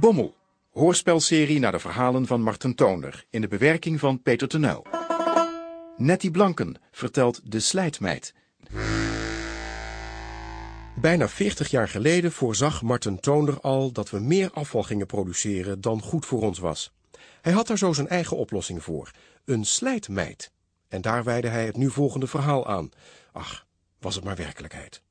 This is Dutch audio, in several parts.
Bommel, hoorspelserie naar de verhalen van Marten Toner in de bewerking van Peter Tenuil. Nettie Blanken vertelt De Slijtmeid. Bijna 40 jaar geleden voorzag Marten Toner al dat we meer afval gingen produceren dan goed voor ons was. Hij had daar zo zijn eigen oplossing voor, een slijtmeid. En daar wijde hij het nu volgende verhaal aan. Ach, was het maar werkelijkheid.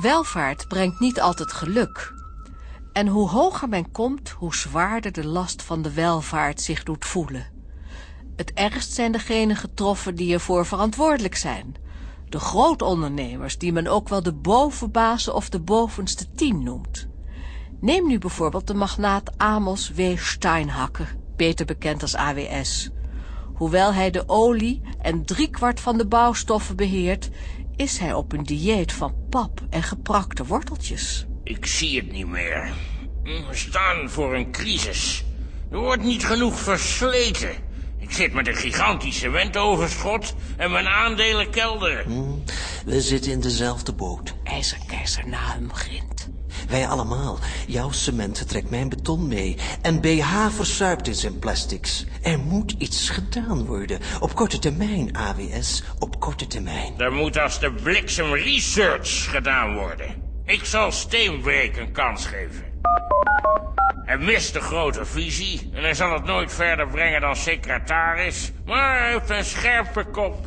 Welvaart brengt niet altijd geluk. En hoe hoger men komt, hoe zwaarder de last van de welvaart zich doet voelen. Het ergst zijn degenen getroffen die ervoor verantwoordelijk zijn. De grootondernemers, die men ook wel de bovenbazen of de bovenste tien noemt. Neem nu bijvoorbeeld de magnaat Amos W. Steinhacker, beter bekend als AWS. Hoewel hij de olie en driekwart van de bouwstoffen beheert, is hij op een dieet van pap en geprakte worteltjes. Ik zie het niet meer. We staan voor een crisis. Er wordt niet genoeg versleten. Ik zit met een gigantisch cementoverschot en mijn aandelen kelderen. We zitten in dezelfde boot. IJzerkeizer na hem grind. Wij allemaal. Jouw cement trekt mijn beton mee. En BH versuipt in zijn plastics. Er moet iets gedaan worden. Op korte termijn, AWS. Op korte termijn. Er moet als de bliksem research gedaan worden. Ik zal Steenbreek een kans geven. Hij mist de grote visie en hij zal het nooit verder brengen dan secretaris. Maar hij heeft een scherpe kop.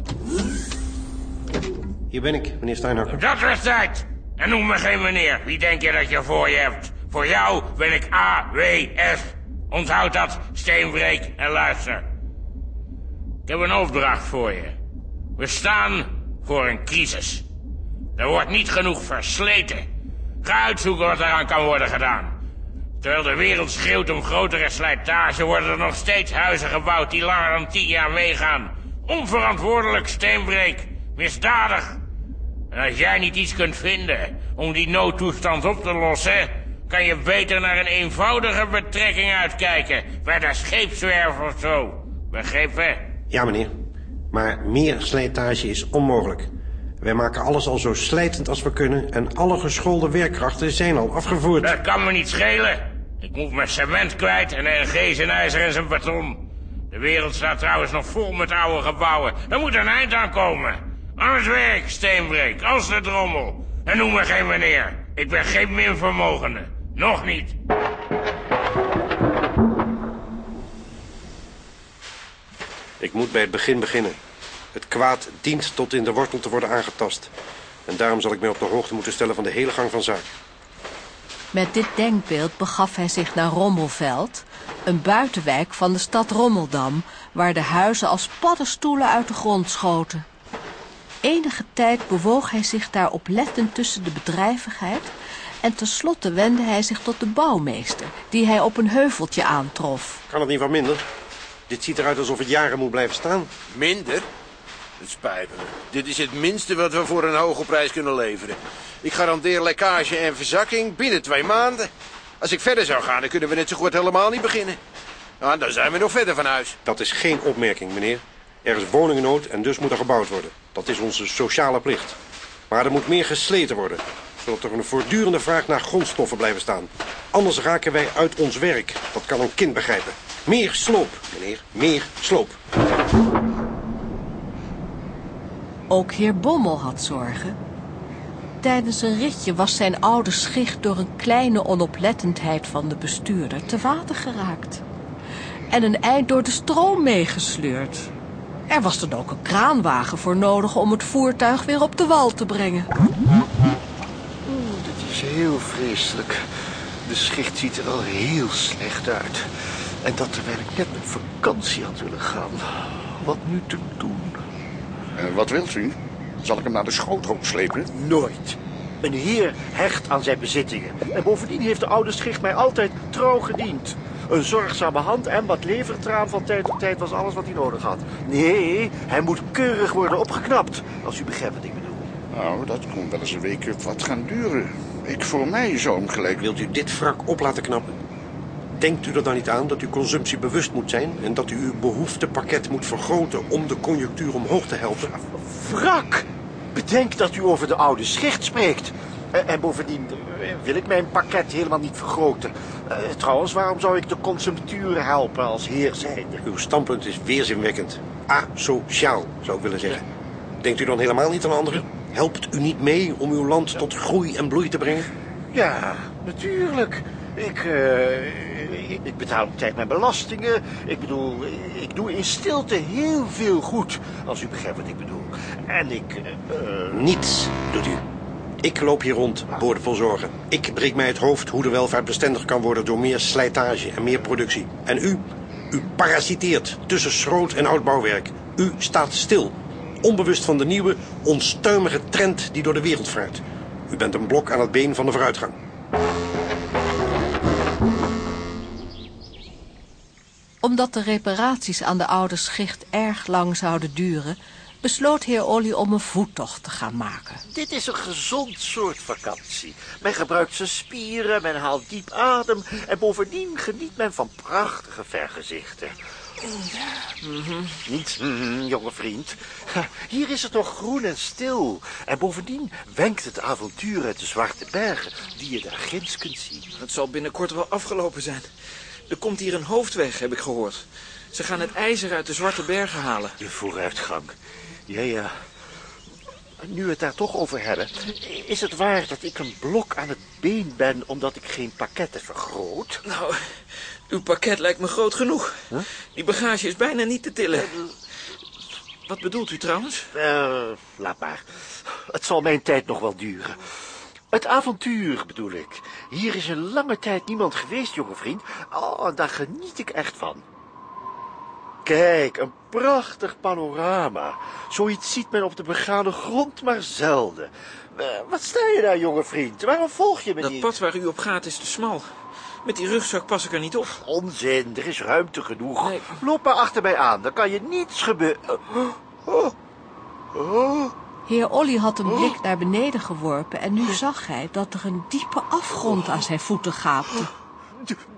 Hier ben ik, meneer Steinhakker. Dat was tijd. En noem me geen meneer. Wie denk je dat je voor je hebt? Voor jou ben ik AWS. Onthoud dat, Steenbreek, en luister. Ik heb een opdracht voor je. We staan voor een crisis. Er wordt niet genoeg versleten. Ga uitzoeken wat eraan kan worden gedaan. Terwijl de wereld schreeuwt om grotere slijtage... worden er nog steeds huizen gebouwd die langer dan tien jaar meegaan. Onverantwoordelijk, Steenbreek. Misdadig. En als jij niet iets kunt vinden om die noodtoestand op te lossen... kan je beter naar een eenvoudige betrekking uitkijken... bij de scheepswerf of zo. Begrepen? Ja, meneer. Maar meer slijtage is onmogelijk. Wij maken alles al zo slijtend als we kunnen... en alle geschoolde werkkrachten zijn al afgevoerd. Dat kan me niet schelen. Ik moet mijn cement kwijt en LG zijn ijzer en zijn beton. De wereld staat trouwens nog vol met oude gebouwen. Er moet een eind aan komen. Anders werk, steenbreek, als de drommel. En noem me geen meneer. Ik ben geen minvermogende. Nog niet. Ik moet bij het begin beginnen. Het kwaad dient tot in de wortel te worden aangetast. En daarom zal ik mij op de hoogte moeten stellen van de hele gang van zaken. Met dit denkbeeld begaf hij zich naar Rommelveld, een buitenwijk van de stad Rommeldam, waar de huizen als paddenstoelen uit de grond schoten. Enige tijd bewoog hij zich daar oplettend tussen de bedrijvigheid en tenslotte wendde hij zich tot de bouwmeester, die hij op een heuveltje aantrof. Kan het niet wat minder? Dit ziet eruit alsof het jaren moet blijven staan. Minder? Het spijt me. Dit is het minste wat we voor een hoge prijs kunnen leveren. Ik garandeer lekkage en verzakking binnen twee maanden. Als ik verder zou gaan, dan kunnen we net zo goed helemaal niet beginnen. Nou, dan zijn we nog verder van huis. Dat is geen opmerking, meneer. Er is woningnood en dus moet er gebouwd worden. Dat is onze sociale plicht. Maar er moet meer gesleten worden. Zodat er een voortdurende vraag naar grondstoffen blijven staan. Anders raken wij uit ons werk. Dat kan een kind begrijpen. Meer sloop, meneer. Meer sloop. Ook heer Bommel had zorgen. Tijdens een ritje was zijn oude schicht door een kleine onoplettendheid van de bestuurder te water geraakt. En een eind door de stroom meegesleurd. Er was dan ook een kraanwagen voor nodig om het voertuig weer op de wal te brengen. Dit is heel vreselijk. De schicht ziet er al heel slecht uit. En dat terwijl ik net met vakantie had willen gaan. Wat nu te doen? Eh, wat wilt u? Zal ik hem naar de schoothoop slepen? Nooit. Een heer hecht aan zijn bezittingen. En bovendien heeft de oude schicht mij altijd trouw gediend. Een zorgzame hand en wat levertraan van tijd tot tijd was alles wat hij nodig had. Nee, hij moet keurig worden opgeknapt. Als u begrijpt wat ik bedoel. Nou, dat kon wel eens een week of wat gaan duren. Ik voor mij zou hem gelijk... Wilt u dit wrak op laten knappen? Denkt u er dan niet aan dat uw consumptie bewust moet zijn... en dat u uw behoeftepakket moet vergroten om de conjunctuur omhoog te helpen? Wrak! Bedenk dat u over de oude schicht spreekt. En, en bovendien eh, wil ik mijn pakket helemaal niet vergroten. Eh, trouwens, waarom zou ik de consumptuur helpen als heer zijnde? Uw standpunt is weerzinwekkend. Asociaal, zou ik willen zeggen. Denkt u dan helemaal niet aan anderen? Helpt u niet mee om uw land tot groei en bloei te brengen? Ja, natuurlijk. Ik, eh, ik, betaal op tijd mijn belastingen. Ik bedoel, ik doe in stilte heel veel goed, als u begrijpt wat ik bedoel. En ik... eh, eh, Niets doet u. Ik loop hier rond, boordevol zorgen. Ik breek mij het hoofd hoe de welvaart bestendig kan worden door meer slijtage en meer productie. En u, u parasiteert tussen schroot en oud bouwwerk. U staat stil, onbewust van de nieuwe, onstuimige trend die door de wereld vaart. U bent een blok aan het been van de vooruitgang. Omdat de reparaties aan de oude schicht erg lang zouden duren... besloot heer Olly om een voettocht te gaan maken. Dit is een gezond soort vakantie. Men gebruikt zijn spieren, men haalt diep adem... en bovendien geniet men van prachtige vergezichten. Mhm, Niet, mhm, jonge vriend. Hier is het nog groen en stil. En bovendien wenkt het avontuur uit de Zwarte Bergen... die je daar ginds kunt zien. Het zal binnenkort wel afgelopen zijn. Er komt hier een hoofdweg, heb ik gehoord. Ze gaan het ijzer uit de Zwarte Bergen halen. De vooruitgang. Ja, ja. Nu we het daar toch over hebben... is het waar dat ik een blok aan het been ben... omdat ik geen pakketten vergroot? Nou, uw pakket lijkt me groot genoeg. Die bagage is bijna niet te tillen. Wat bedoelt u trouwens? Eh, laat maar. Het zal mijn tijd nog wel duren. Het avontuur bedoel ik. Hier is een lange tijd niemand geweest, jonge vriend. Oh, daar geniet ik echt van. Kijk, een prachtig panorama. Zoiets ziet men op de begane grond maar zelden. Eh, wat sta je daar, jonge vriend? Waarom volg je me Dat niet? pad waar u op gaat is te smal. Met die rugzak pas ik er niet op. Onzin, er is ruimte genoeg. Nee. Loop maar achter mij aan, dan kan je niets gebeuren. Oh, oh. Heer Olly had een blik naar beneden geworpen... en nu zag hij dat er een diepe afgrond aan zijn voeten gaapte.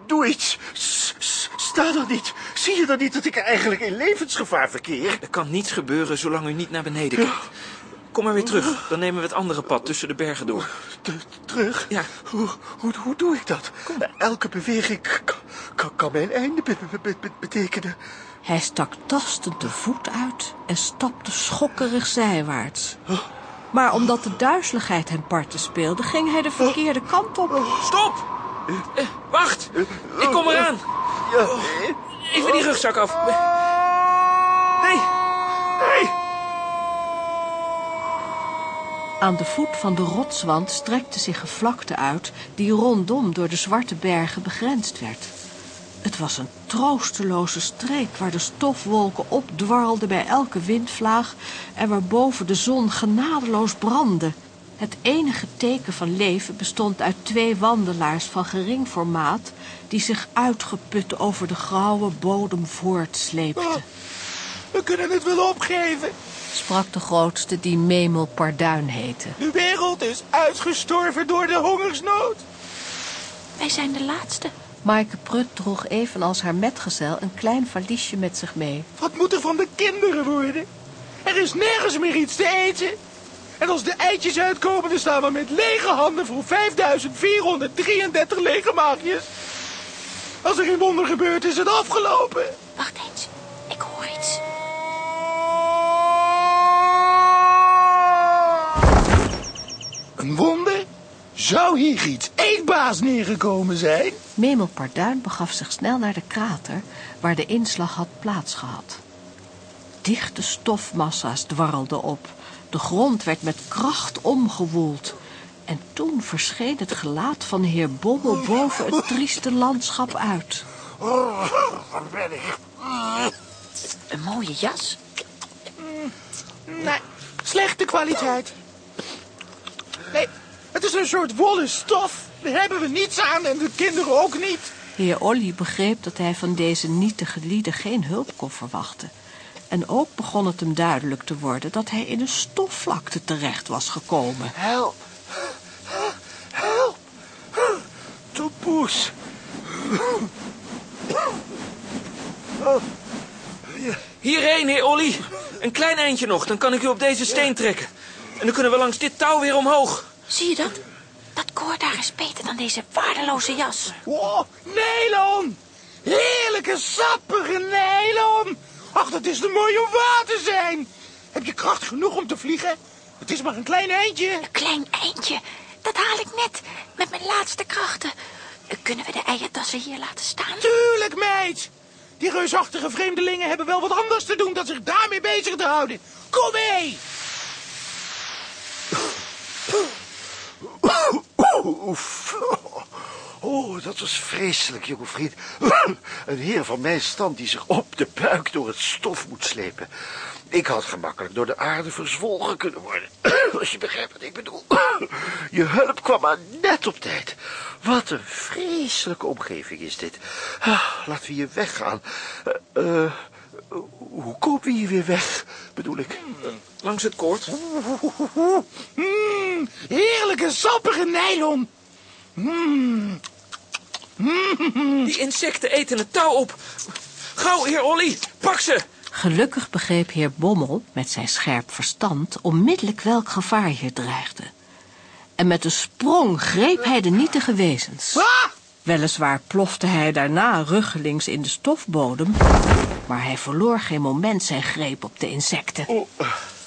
Doe iets. S- s- Sta dan niet. Zie je dan niet dat ik eigenlijk in levensgevaar verkeer? Er kan niets gebeuren zolang u niet naar beneden kijkt. Kom maar weer terug, dan nemen we het andere pad tussen de bergen door. T- terug? Ja. Hoe, hoe, hoe doe ik dat? Elke beweging kan, mijn einde be- be- be- be- betekenen. Hij stak tastend de voet uit en stapte schokkerig zijwaarts. Maar omdat de duizeligheid hem parten speelde, ging hij de verkeerde kant op. Stop! Eh, wacht! Ik kom eraan! Ja, eh? Even die rugzak af. Nee! Nee! Aan de voet van de rotswand strekte zich een vlakte uit die rondom door de zwarte bergen begrensd werd. Het was een troosteloze streek waar de stofwolken opdwarrelden bij elke windvlaag en waarboven de zon genadeloos brandde. Het enige teken van leven bestond uit twee wandelaars van gering formaat die zich uitgeput over de grauwe bodem voortsleepten. We kunnen het wel opgeven. Sprak de grootste die Memel Parduin heette. De wereld is uitgestorven door de hongersnood. Wij zijn de laatste. Maaike Prut droeg evenals haar metgezel een klein valiesje met zich mee. Wat moet er van de kinderen worden? Er is nergens meer iets te eten. En als de eitjes uitkomen, dan staan we met lege handen voor 5433 lege maagjes. Als er geen wonder gebeurt, is het afgelopen. Wacht eens, ik hoor iets. Een wonder? Zou hier iets eetbaars neergekomen zijn? Memel Parduin begaf zich snel naar de krater waar de inslag had plaatsgehad. Dichte stofmassa's dwarrelden op. De grond werd met kracht omgewoeld. En toen verscheen het gelaat van de heer Bommel boven het trieste landschap uit. Oh, waar ben ik? Een mooie jas. Nee, slechte kwaliteit. Nee, het is een soort wollen stof. Daar hebben we niets aan en de kinderen ook niet. Heer Olly begreep dat hij van deze nietige lieden geen hulp kon verwachten. En ook begon het hem duidelijk te worden dat hij in een stofvlakte terecht was gekomen. Help! Help! Tompoes! Hierheen, heer Olly. Een klein eindje nog, dan kan ik u op deze steen trekken. En dan kunnen we langs dit touw weer omhoog. Zie je dat? Dat koord daar is beter dan deze waardeloze jas. Oh, nylon! Heerlijke, sappige nylon! Ach, dat is te mooi om waar te zijn. Heb je kracht genoeg om te vliegen? Het is maar een klein eindje. Een klein eindje? Dat haal ik net met mijn laatste krachten. Kunnen we de eiertassen hier laten staan? Tuurlijk, meid. Die reusachtige vreemdelingen hebben wel wat anders te doen dan zich daarmee bezig te houden. Kom mee! Oef. Oh, dat was vreselijk, jonge vriend. Een heer van mijn stand die zich op de buik door het stof moet slepen. Ik had gemakkelijk door de aarde verzwolgen kunnen worden. Als je begrijpt wat ik bedoel. Je hulp kwam maar net op tijd. Wat een vreselijke omgeving is dit. Ah, Laten we hier weggaan. Eh, eh, hoe komen we hier weer weg, bedoel ik? Langs het koord. Mm, heerlijke, sappige nylon. Mm. Die insecten eten het touw op. Gauw, heer Olly, pak ze. Gelukkig begreep heer Bommel met zijn scherp verstand onmiddellijk welk gevaar hier dreigde. En met een sprong greep hij de nietige wezens. Weliswaar plofte hij daarna ruggelings in de stofbodem, maar hij verloor geen moment zijn greep op de insecten. Oh,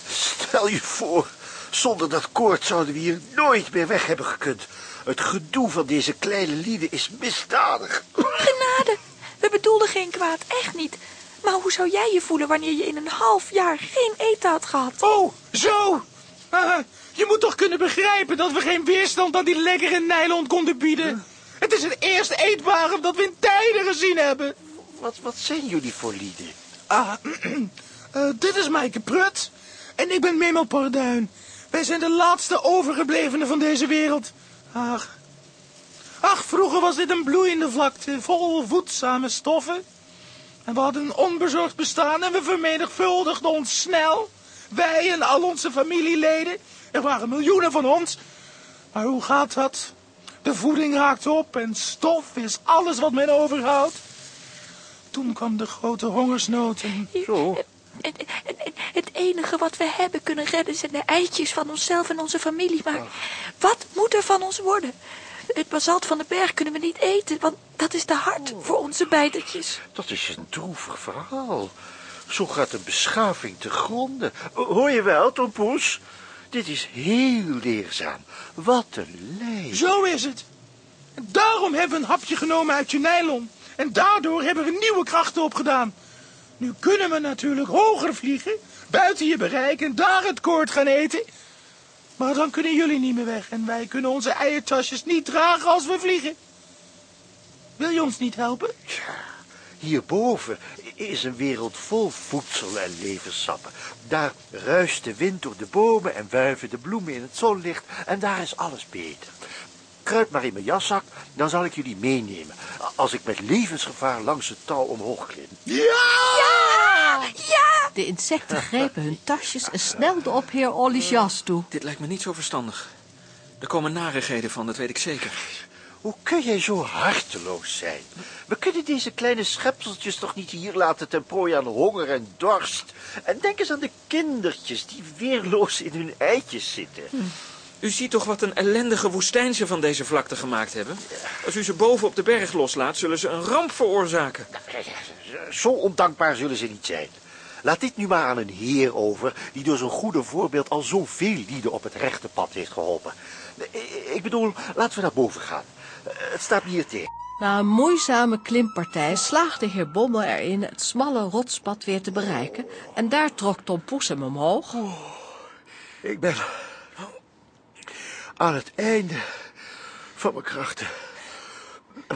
stel je voor, zonder dat koord zouden we hier nooit meer weg hebben gekund. Het gedoe van deze kleine lieden is misdadig. Genade, we bedoelden geen kwaad, echt niet. Maar hoe zou jij je voelen wanneer je in een half jaar geen eten had gehad? Oh, zo. Ah, je moet toch kunnen begrijpen dat we geen weerstand aan die lekkere nylon konden bieden. Het is het eerste eetbare dat we in tijden gezien hebben. Wat, wat zijn jullie voor lieden? Ah, eh, dit is Maaike Prut. En ik ben Memel Parduin. Wij zijn de laatste overgeblevenen van deze wereld. Ach. Ach, vroeger was dit een bloeiende vlakte, vol voedzame stoffen. En we hadden een onbezorgd bestaan en we vermenigvuldigden ons snel. Wij en al onze familieleden. Er waren miljoenen van ons. Maar hoe gaat dat? De voeding raakt op en stof is alles wat men overhoudt. Toen kwam de grote hongersnood. Zo. En, en- en het enige wat we hebben kunnen redden zijn de eitjes van onszelf en onze familie. Maar wat moet er van ons worden? Het basalt van de berg kunnen we niet eten, want dat is te hard voor onze bijtertjes. Dat is een droevig verhaal. Zo gaat een beschaving te gronden. Hoor je wel, Tompoes? Dit is heel leerzaam. Wat een lijf. Zo is het. En daarom hebben we een hapje genomen uit je nylon. En daardoor hebben we nieuwe krachten opgedaan. Nu kunnen we natuurlijk hoger vliegen, buiten je bereik en daar het koord gaan eten. Maar dan kunnen jullie niet meer weg en wij kunnen onze eiertasjes niet dragen als we vliegen. Wil je ons niet helpen? Hierboven is een wereld vol voedsel en levenssappen. Daar ruist de wind door de bomen en wuiven de bloemen in het zonlicht. En daar is alles beter. Kruip maar in mijn jaszak, dan zal ik jullie meenemen. Als ik met levensgevaar langs het touw omhoog klim. Ja! Ja! De insecten grepen hun tasjes en snelden op heer Olly's jas toe. Dit lijkt me niet zo verstandig. Er komen narigheden van, dat weet ik zeker. Hoe kun jij zo harteloos zijn? We kunnen deze kleine schepseltjes toch niet hier laten ten prooi aan honger en dorst? En denk eens aan de kindertjes die weerloos in hun eitjes zitten. U ziet toch wat een ellendige woestijn ze van deze vlakte gemaakt hebben? Als u ze boven op de berg loslaat, zullen ze een ramp veroorzaken. Zo ondankbaar zullen ze niet zijn. Laat dit nu maar aan een heer over... die door zijn goede voorbeeld al zoveel lieden op het rechte pad heeft geholpen. Ik bedoel, laten we naar boven gaan. Het staat me hier tegen. Na een moeizame klimpartij slaagde heer Bommel erin het smalle rotspad weer te bereiken. En daar trok Tom Poes hem omhoog. Ik ben aan het einde van mijn krachten.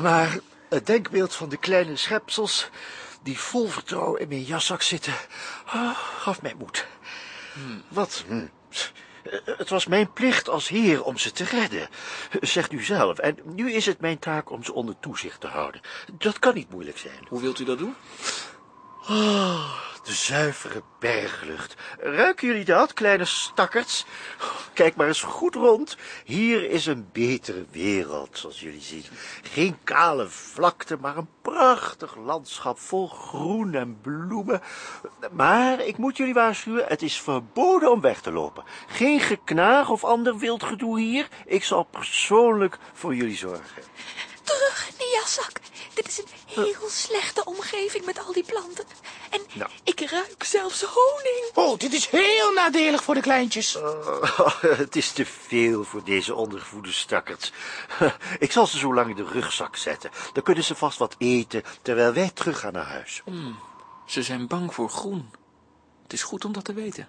Maar het denkbeeld van de kleine schepsels die vol vertrouwen in mijn jaszak zitten, ah, gaf mij moed. Wat, hm, Het was mijn plicht als heer om ze te redden. Zegt u zelf. En nu is het mijn taak om ze onder toezicht te houden. Dat kan niet moeilijk zijn. Hoe wilt u dat doen? Oh, de zuivere berglucht. Ruiken jullie dat, kleine stakkerts? Kijk maar eens goed rond. Hier is een betere wereld, zoals jullie zien. Geen kale vlakte, maar een prachtig landschap vol groen en bloemen. Maar ik moet jullie waarschuwen, het is verboden om weg te lopen. Geen geknaag of ander wild gedoe hier. Ik zal persoonlijk voor jullie zorgen. Terug in de jaszak. Dit is een heel slechte omgeving met al die planten. En Nou. ik ruik zelfs honing. Oh, dit is heel nadelig voor de kleintjes. Oh, het is te veel voor deze ondergevoede stakkerts. Ik zal ze zo lang in de rugzak zetten. Dan kunnen ze vast wat eten, terwijl wij teruggaan naar huis. Ze zijn bang voor groen. Het is goed om dat te weten.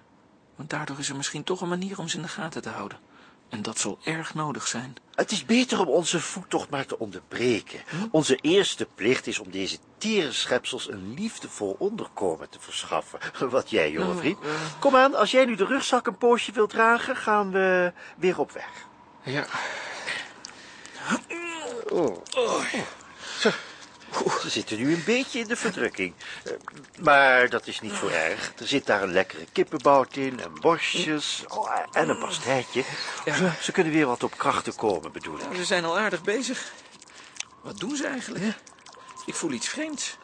Want daardoor is er misschien toch een manier om ze in de gaten te houden. En dat zal erg nodig zijn. Het is beter om onze voettocht maar te onderbreken. Onze eerste plicht is om deze tere schepsels een liefdevol onderkomen te verschaffen. Wat jij, jonge Nou, vriend. Kom aan, als jij nu de rugzak een poosje wilt dragen, gaan we weer op weg. Ja. Oh. Zo. Ze zitten nu een beetje in de verdrukking. Eh, Maar dat is niet zo erg. Er zit daar een lekkere kippenbout in, en borstjes oh, en een pastijtje. Ze, ze kunnen weer wat op krachten komen, bedoel ik. Ze zijn al aardig bezig. Wat doen ze eigenlijk? Ik voel iets vreemds.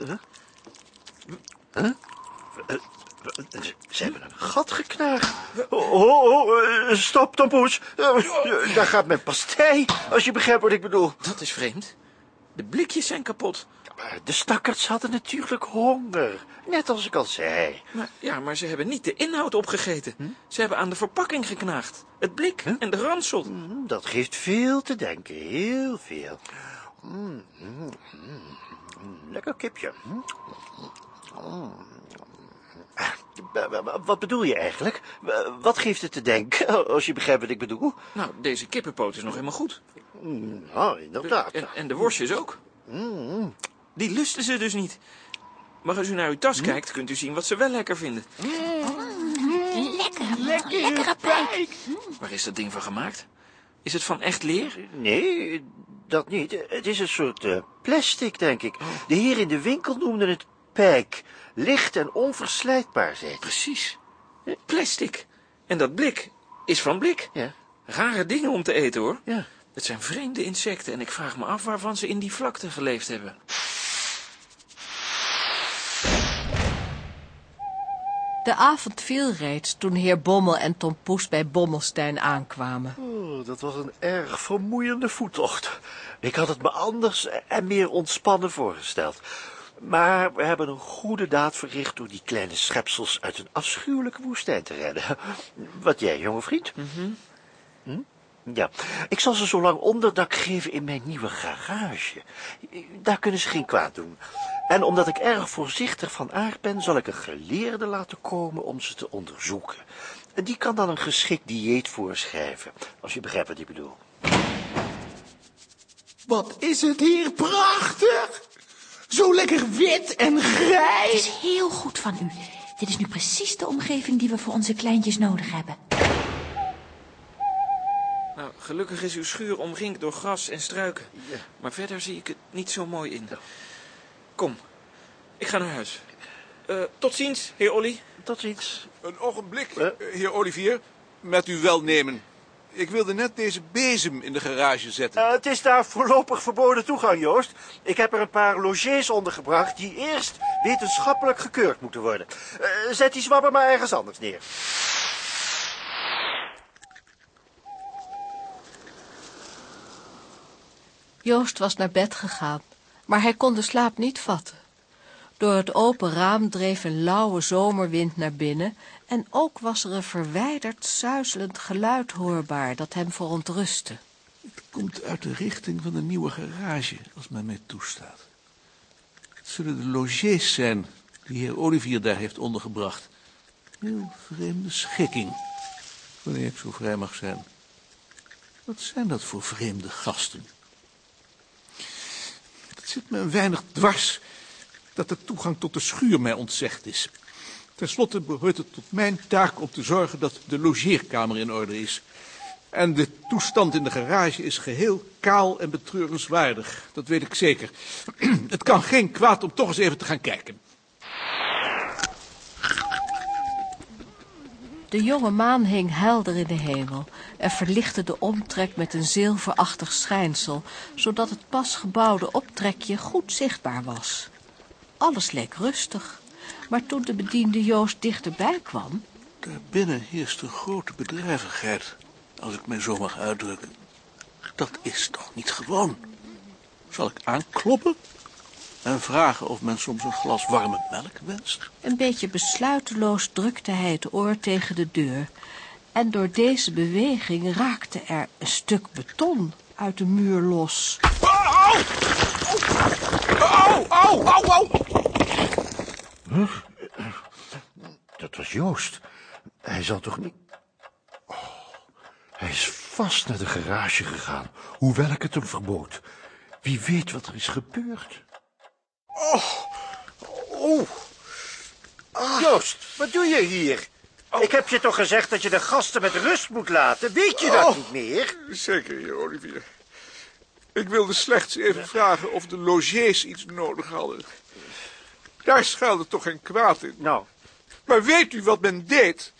Ze hebben een gat geknaagd. Oh, oh, oh, eh, stop, Tompoes. Eh, Daar gaat mijn pastei, als je begrijpt wat ik bedoel. Dat is vreemd. De blikjes zijn kapot. De stakkerds hadden natuurlijk honger. Net als ik al zei. Maar, ja, maar ze hebben niet de inhoud opgegeten. Ze hebben aan de verpakking geknaagd. Het blik en de ransel. Mm, Dat geeft veel te denken, heel veel. Lekker kipje. Mm. Mm. W- Wat bedoel je eigenlijk? W- Wat geeft het te denken, als je begrijpt wat ik bedoel? Nou, deze kippenpoot is nog helemaal goed. Mm, Nou, inderdaad. En, en de worstjes ook. Mm. Die lusten ze dus niet. Maar als u naar uw tas kijkt, kunt u zien wat ze wel lekker vinden. Lekker, lekkere pijk. Waar is dat ding van gemaakt? Is het van echt leer? Nee, dat niet. Het is een soort eh, plastic, denk ik. De heer in de winkel noemde het pijk. Licht en onverslijtbaar, hij. Precies. Plastic. En dat blik is van blik. Ja. Rare dingen om te eten, hoor. Ja. Het zijn vreemde insecten en ik vraag me af waarvan ze in die vlakte geleefd hebben. De avond viel reeds toen heer Bommel en Tom Poes bij Bommelstein aankwamen. Oh, dat was een erg vermoeiende voettocht. Ik had het me anders en meer ontspannen voorgesteld. Maar we hebben een goede daad verricht door die kleine schepsels uit een afschuwelijke woestijn te redden. Wat jij, jonge vriend? Hm? Ja, ik zal ze zo lang onderdak geven in mijn nieuwe garage. Daar kunnen ze geen kwaad doen. En omdat ik erg voorzichtig van aard ben, zal ik een geleerde laten komen om ze te onderzoeken. En die kan dan een geschikt dieet voorschrijven, als je begrijpt wat ik bedoel. Wat is het hier prachtig. Zo lekker wit en Het grijs. is heel goed van u. Dit is nu precies de omgeving die we voor onze kleintjes nodig hebben. Nou, gelukkig is uw schuur omringd door gras en struiken. Maar verder zie ik het niet zo mooi in. Kom, ik ga naar huis. Eh, tot ziens, heer Olly. Tot ziens. Een ogenblik, eh, heer Olivier. Met uw welnemen. Ik wilde net deze bezem in de garage zetten. Eh, het is daar voorlopig verboden toegang, Joost. Ik heb er een paar logés ondergebracht die eerst wetenschappelijk gekeurd moeten worden. Eh, zet die zwabber maar ergens anders neer. Joost was naar bed gegaan, maar hij kon de slaap niet vatten. Door het open raam dreef een lauwe zomerwind naar binnen en ook was er een verwijderd, suizelend geluid hoorbaar dat hem verontrustte. Het komt uit de richting van de nieuwe garage, als men mij toestaat. Het zullen de logés zijn die heer Olivier daar heeft ondergebracht. Heel vreemde schikking, wanneer ik zo vrij mag zijn. Wat zijn dat voor vreemde gasten? Het zit me een weinig dwars dat de toegang tot de schuur mij ontzegd is. Ten slotte behoort het tot mijn taak om te zorgen dat de logeerkamer in orde is. En de toestand in de garage is geheel kaal en betreurenswaardig. Dat weet ik zeker. Het kan geen kwaad om toch eens even te gaan kijken. De jonge maan hing helder in de hemel en verlichtte de omtrek met een zilverachtig schijnsel, zodat het pas gebouwde optrekje goed zichtbaar was. Alles leek rustig, maar toen de bediende Joost dichterbij kwam... Daarbinnen heerst een grote bedrijvigheid, als ik mij zo mag uitdrukken. Dat is toch niet gewoon? Zal ik aankloppen en vragen of men soms een glas warme melk wenst? Een beetje besluiteloos drukte hij het oor tegen de deur. En door deze beweging raakte er een stuk beton uit de muur los. Au, au, au, au! Huh? Dat was Joost. Hij zal toch niet... Oh, hij is vast naar de garage gegaan, hoewel ik het hem verbood. Wie weet wat er is gebeurd. Oh, oh. Ah. Joost, wat doe je hier? Ik heb je toch gezegd dat je de gasten met rust moet laten? Weet je dat Oh. niet meer? Zeker, Olivier. Ik wilde slechts even vragen of de logiers iets nodig hadden. Daar schuilde toch geen kwaad in. Nou. Maar weet u wat men deed?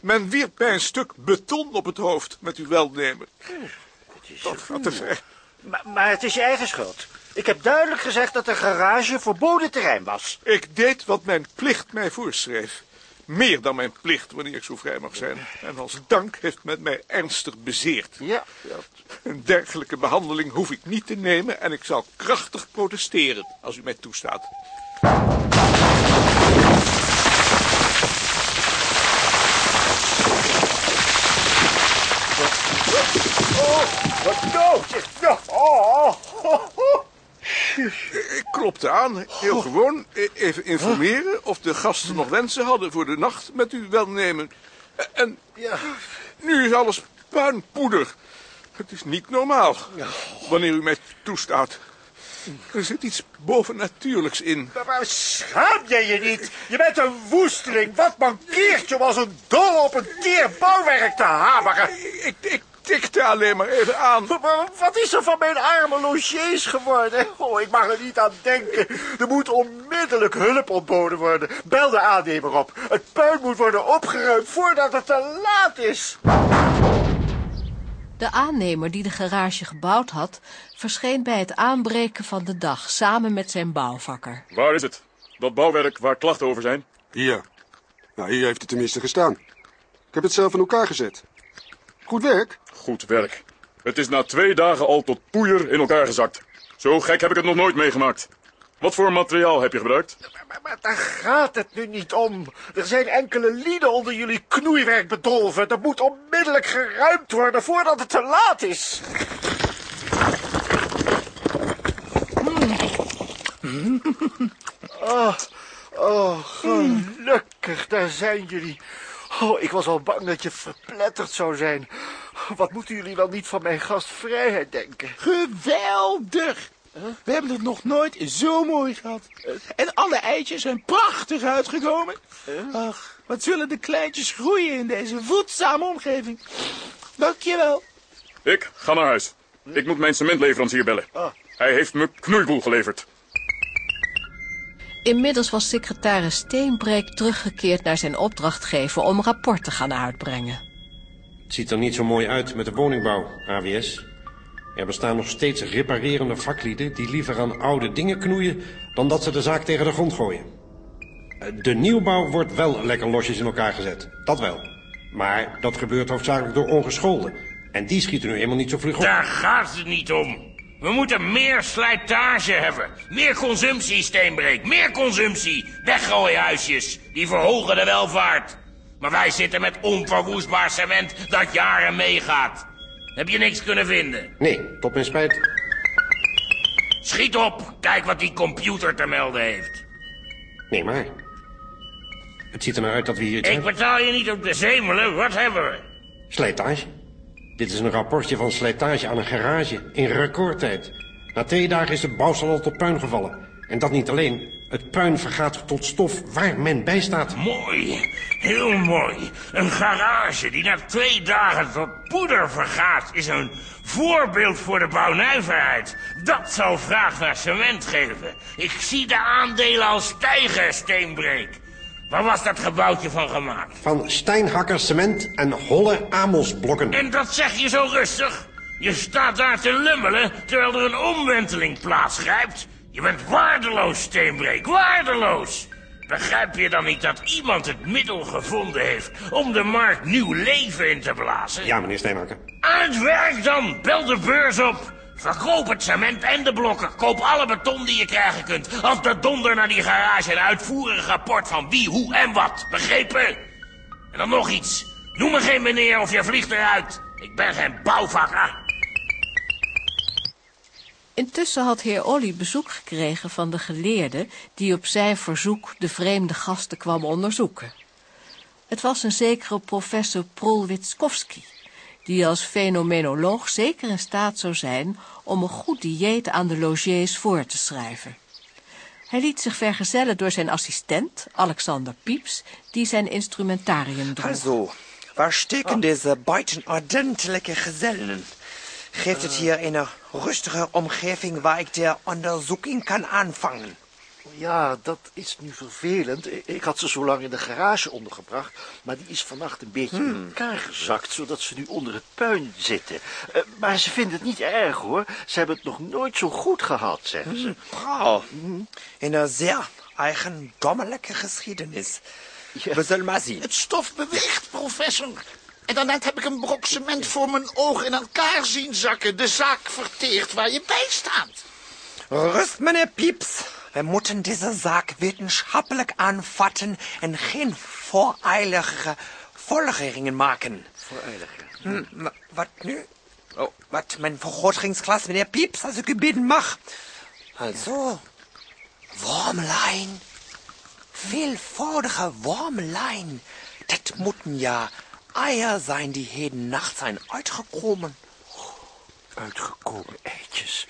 Men wierp mij een stuk beton op het hoofd met uw welnemen. Dat gaat te ver. Maar, maar het is je eigen schuld. Ik heb duidelijk gezegd dat de garage verboden terrein was. Ik deed wat mijn plicht mij voorschreef. Meer dan mijn plicht, wanneer ik zo vrij mag zijn. En als dank heeft men mij ernstig bezeerd. Ja. Een dergelijke behandeling hoef ik niet te nemen... en ik zal krachtig protesteren, als u mij toestaat. Oh, wat nou? Ja, oh, oh, oh. Ik klopte aan, heel gewoon. E- Even informeren of de gasten nog wensen hadden voor de nacht met uw welnemen. En nu is alles puinpoeder. Het is niet normaal, wanneer u mij toestaat. Er zit iets bovennatuurlijks in. Maar, maar schaam jij je niet? Je bent een woesteling. Wat mankeert je om als een dol op een keer bouwwerk te hameren? Ik, ik tikte alleen maar even aan. Wat is er van mijn arme logiers geworden? Oh, ik mag er niet aan denken. Er moet onmiddellijk hulp ontboden worden. Bel de aannemer op. Het puin moet worden opgeruimd voordat het te laat is. De aannemer die de garage gebouwd had, verscheen bij het aanbreken van de dag samen met zijn bouwvakker. Waar is het? Dat bouwwerk waar klachten over zijn? Hier. Nou, hier heeft het tenminste gestaan. Ik heb het zelf in elkaar gezet. Goed werk. Goed werk. Het is na twee dagen al tot poeier in elkaar gezakt. Zo gek heb ik het nog nooit meegemaakt. Wat voor materiaal heb je gebruikt? Maar daar gaat het nu niet om. Er zijn enkele lieden onder jullie knoeiwerk bedolven. Dat moet onmiddellijk geruimd worden voordat het te laat is. Oh, oh, gelukkig, daar zijn jullie. Oh, ik was al bang dat je verpletterd zou zijn. Wat moeten jullie wel niet van mijn gastvrijheid denken? Geweldig! We hebben het nog nooit zo mooi gehad. En alle eitjes zijn prachtig uitgekomen. Ach, wat zullen de kleintjes groeien in deze voedzame omgeving. Dankjewel. Ik ga naar huis. Ik moet mijn cementleverancier bellen. Hij heeft me knoeiboel geleverd. Inmiddels was secretaris Steenbreek teruggekeerd naar zijn opdrachtgever om rapport te gaan uitbrengen. Het ziet er niet zo mooi uit met de woningbouw, AWS. Er bestaan nog steeds reparerende vaklieden die liever aan oude dingen knoeien dan dat ze de zaak tegen de grond gooien. De nieuwbouw wordt wel lekker losjes in elkaar gezet, dat wel. Maar dat gebeurt hoofdzakelijk door ongescholden. En die schieten nu eenmaal niet zo vlug op. Daar gaat het niet om. We moeten meer slijtage hebben. Meer consumptie, Steenbreek. Meer consumptie. Weggooien huisjes. Die verhogen de welvaart. Maar wij zitten met onverwoestbaar cement dat jaren meegaat. Heb je niks kunnen vinden? Nee, tot mijn spijt. Schiet op. Kijk wat die computer te melden heeft. Nee, maar... Het ziet er nou uit dat we hier Ik betaal je niet op de zemelen. Wat hebben we? Slijtage. Dit is een rapportje van slijtage aan een garage in recordtijd. Na twee dagen is de bouwsel al tot puin gevallen. En dat niet alleen. Het puin vergaat tot stof waar men bij staat. Mooi, heel mooi. Een garage die na twee dagen tot poeder vergaat... is een voorbeeld voor de bouwnijverheid. Dat zal vraag naar cement geven. Ik zie de aandelen al stijgen, Steenbreek. Waar was dat gebouwtje van gemaakt? Van steinhakker cement en holle amosblokken. En dat zeg je zo rustig? Je staat daar te lummelen terwijl er een omwenteling plaatsgrijpt. Je bent waardeloos, Steenbreek, waardeloos. Begrijp je dan niet dat iemand het middel gevonden heeft om de markt nieuw leven in te blazen? Ja, meneer Steenhakker. Aan het werk dan! Bel de beurs op! Verkoop het cement en de blokken. Koop alle beton die je krijgen kunt. Als de donder naar die garage een uitvoerig rapport van wie, hoe en wat. Begrepen? En dan nog iets. Noem me geen meneer of je vliegt eruit. Ik ben geen bouwvakker. Intussen had heer Olly bezoek gekregen van de geleerde... die op zijn verzoek de vreemde gasten kwam onderzoeken. Het was een zekere professor Prolwitskowski... die als fenomenoloog zeker in staat zou zijn... om een goed dieet aan de logiers voor te schrijven. Hij liet zich vergezellen door zijn assistent, Alexander Pieps... die zijn instrumentarium droeg. Also, waar steken deze beiden ordentelijke gezellen? Geeft het hier een rustige omgeving waar ik de onderzoeking kan aanvangen? Ja, dat is nu vervelend. Ik had ze zo lang in de garage ondergebracht, maar die is vannacht een beetje in Hmm. elkaar gezakt, zodat ze nu onder het puin zitten. Eh, maar ze vinden het niet erg, hoor. Ze hebben het nog nooit zo goed gehad, zeggen ze. Frau, een zeer eigendommelijke geschiedenis. We zullen maar zien. Het stof beweegt, professor. En daarnet heb ik een brok cement voor mijn ogen in elkaar zien zakken. De zaak verteert waar je bij staat. Rust, meneer Pieps. We moeten deze zaak wetenschappelijk aanvatten en geen vooreilige volgeringen maken. Vooreilige. Hm, wa- wat nu? Oh, wat, mijn vergrotingsklas, meneer Pieps, als ik u bidden mag. Also, wormlijn. Veelvoudige wormlijn. Dat moeten ja eier zijn die heden nacht zijn uitgekomen. Uitgekomen eitjes.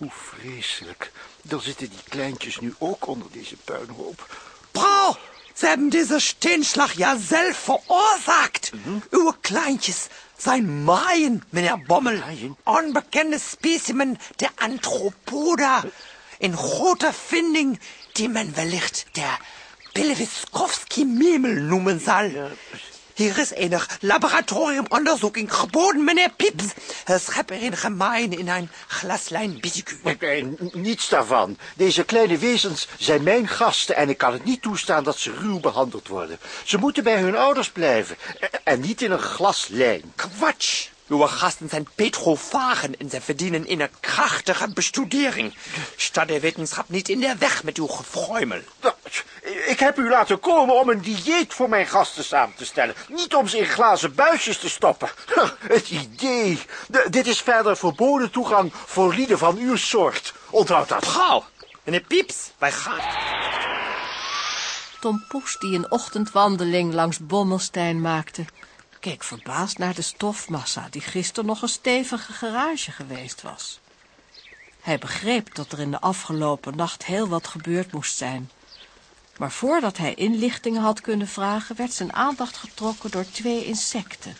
Hoe vreselijk. Dan zitten die kleintjes nu ook onder deze puinhoop. Paul, ze hebben deze steenslag ja zelf veroorzaakt. Uw kleintjes zijn maaien, meneer Bommel. Onbekende specimen der Anthropoda. Een grote vinding die men wellicht der Pelewiskowski-Memel noemen zal. Hier is enig laboratoriumonderzoeking geboden, meneer Pieps. Schep erin gemeen in een glaslijn bissicu. Eh, n- Niets daarvan. Deze kleine wezens zijn mijn gasten en ik kan het niet toestaan dat ze ruw behandeld worden. Ze moeten bij hun ouders blijven eh, en niet in een glaslijn. Quatsch. Uw gasten zijn petrofagen en ze verdienen een krachtige bestudering. Staat de wetenschap niet in de weg met uw gefreumel. Nou, Ik heb u laten komen om een dieet voor mijn gasten samen te stellen. Niet om ze in glazen buisjes te stoppen. Het idee. Dit is verder verboden toegang voor lieden van uw soort. Onthoud dat. Gauw. Meneer Pieps, wij gaan. Tom Poes, die een ochtendwandeling langs Bommelstein maakte... keek verbaasd naar de stofmassa... die gisteren nog een stevige garage geweest was. Hij begreep dat er in de afgelopen nacht heel wat gebeurd moest zijn. Maar voordat hij inlichtingen had kunnen vragen... werd zijn aandacht getrokken door twee insecten.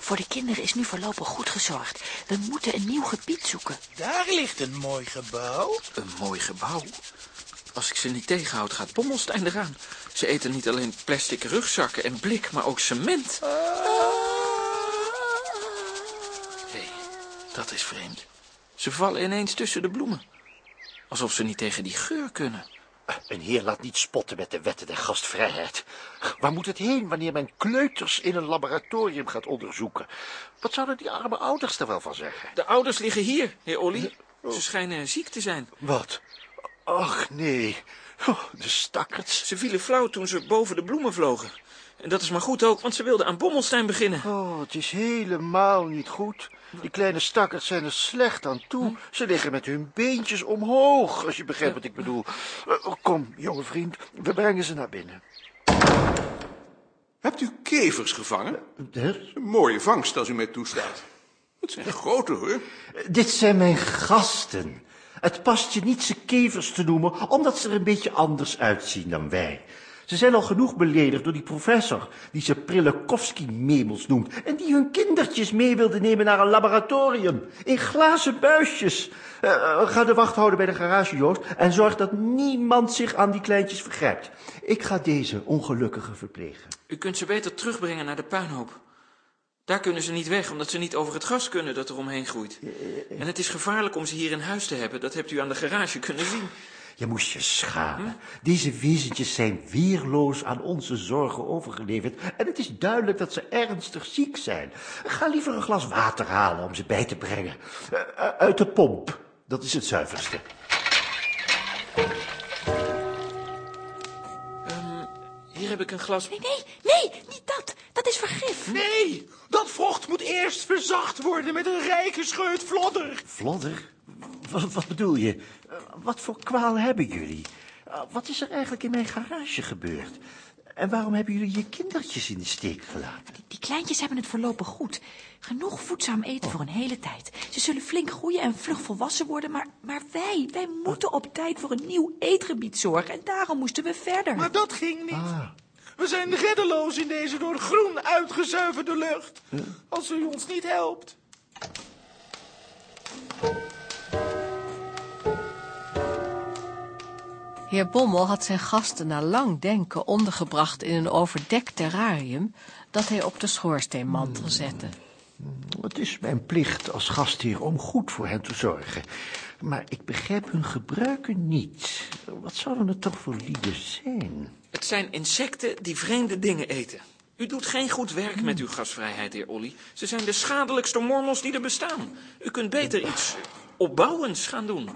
Voor de kinderen is nu voorlopig goed gezorgd. We moeten een nieuw gebied zoeken. Daar ligt een mooi gebouw. Een mooi gebouw. Als ik ze niet tegenhoud, gaat Bommelstein eraan. Ze eten niet alleen plastic rugzakken en blik, maar ook cement. Hé, dat is vreemd. Ze vallen ineens tussen de bloemen. Alsof ze niet tegen die geur kunnen. Een heer laat niet spotten met de wetten der gastvrijheid. Waar moet het heen wanneer men kleuters in een laboratorium gaat onderzoeken? Wat zouden die arme ouders er wel van zeggen? De ouders liggen hier, heer Olly. Ze schijnen ziek te zijn. Wat? Ach, nee. Oh, de stakkerts. Ze vielen flauw toen ze boven de bloemen vlogen. En dat is maar goed ook, want ze wilden aan Bommelstein beginnen. Oh, het is helemaal niet goed. Die kleine stakkerts zijn er slecht aan toe. Ze liggen met hun beentjes omhoog, als je begrijpt wat ik bedoel. Eh, kom, jonge vriend, we brengen ze naar binnen. Hebt u kevers gevangen? Een mooie vangst als u mij toestaat. Het zijn grote hoor. Dit zijn mijn gasten. Het past je niet ze kevers te noemen, omdat ze er een beetje anders uitzien dan wij. Ze zijn al genoeg beledigd door die professor, die ze Prillekovski-memels noemt... en die hun kindertjes mee wilde nemen naar een laboratorium, in glazen buisjes. Uh, ga de wacht houden bij de garage, Joost, en zorg dat niemand zich aan die kleintjes vergrijpt. Ik ga deze ongelukkige verplegen. U kunt ze beter terugbrengen naar de puinhoop. Daar kunnen ze niet weg, omdat ze niet over het gras kunnen dat er omheen groeit. En het is gevaarlijk om ze hier in huis te hebben. Dat hebt u aan de garage kunnen zien. Je moest je schamen. Deze wezentjes zijn weerloos aan onze zorgen overgeleverd. En het is duidelijk dat ze ernstig ziek zijn. Ga liever een glas water halen om ze bij te brengen. Uh, uit de pomp. Dat is het zuiverste. Um, hier heb ik een glas... Nee, nee, nee, niet dat. Dat is vergif. Nee, dat vocht moet eerst verzacht worden met een rijke scheut vlodder. Vlodder? Wat, wat bedoel je? Wat voor kwaal hebben jullie? Wat is er eigenlijk in mijn garage gebeurd? En waarom hebben jullie je kindertjes in de steek gelaten? Die, die, kleintjes hebben het voorlopig goed. Genoeg voedzaam eten voor een hele tijd. Ze zullen flink groeien en vlug volwassen worden, maar, maar wij, wij moeten op tijd voor een nieuw eetgebied zorgen. En daarom moesten we verder. Maar dat ging niet. Ah. We zijn reddeloos in deze door groen uitgezuiverde lucht. Als u ons niet helpt. Heer Bommel had zijn gasten na lang denken ondergebracht in een overdekt terrarium dat hij op de schoorsteenmantel zette. Het is mijn plicht als gastheer om goed voor hen te zorgen. Maar ik begrijp hun gebruiken niet. Wat zouden het toch voor lieden zijn? Het zijn insecten die vreemde dingen eten. U doet geen goed werk met uw gasvrijheid, heer Olly. Ze zijn de schadelijkste mormels die er bestaan. U kunt beter iets opbouwends gaan doen.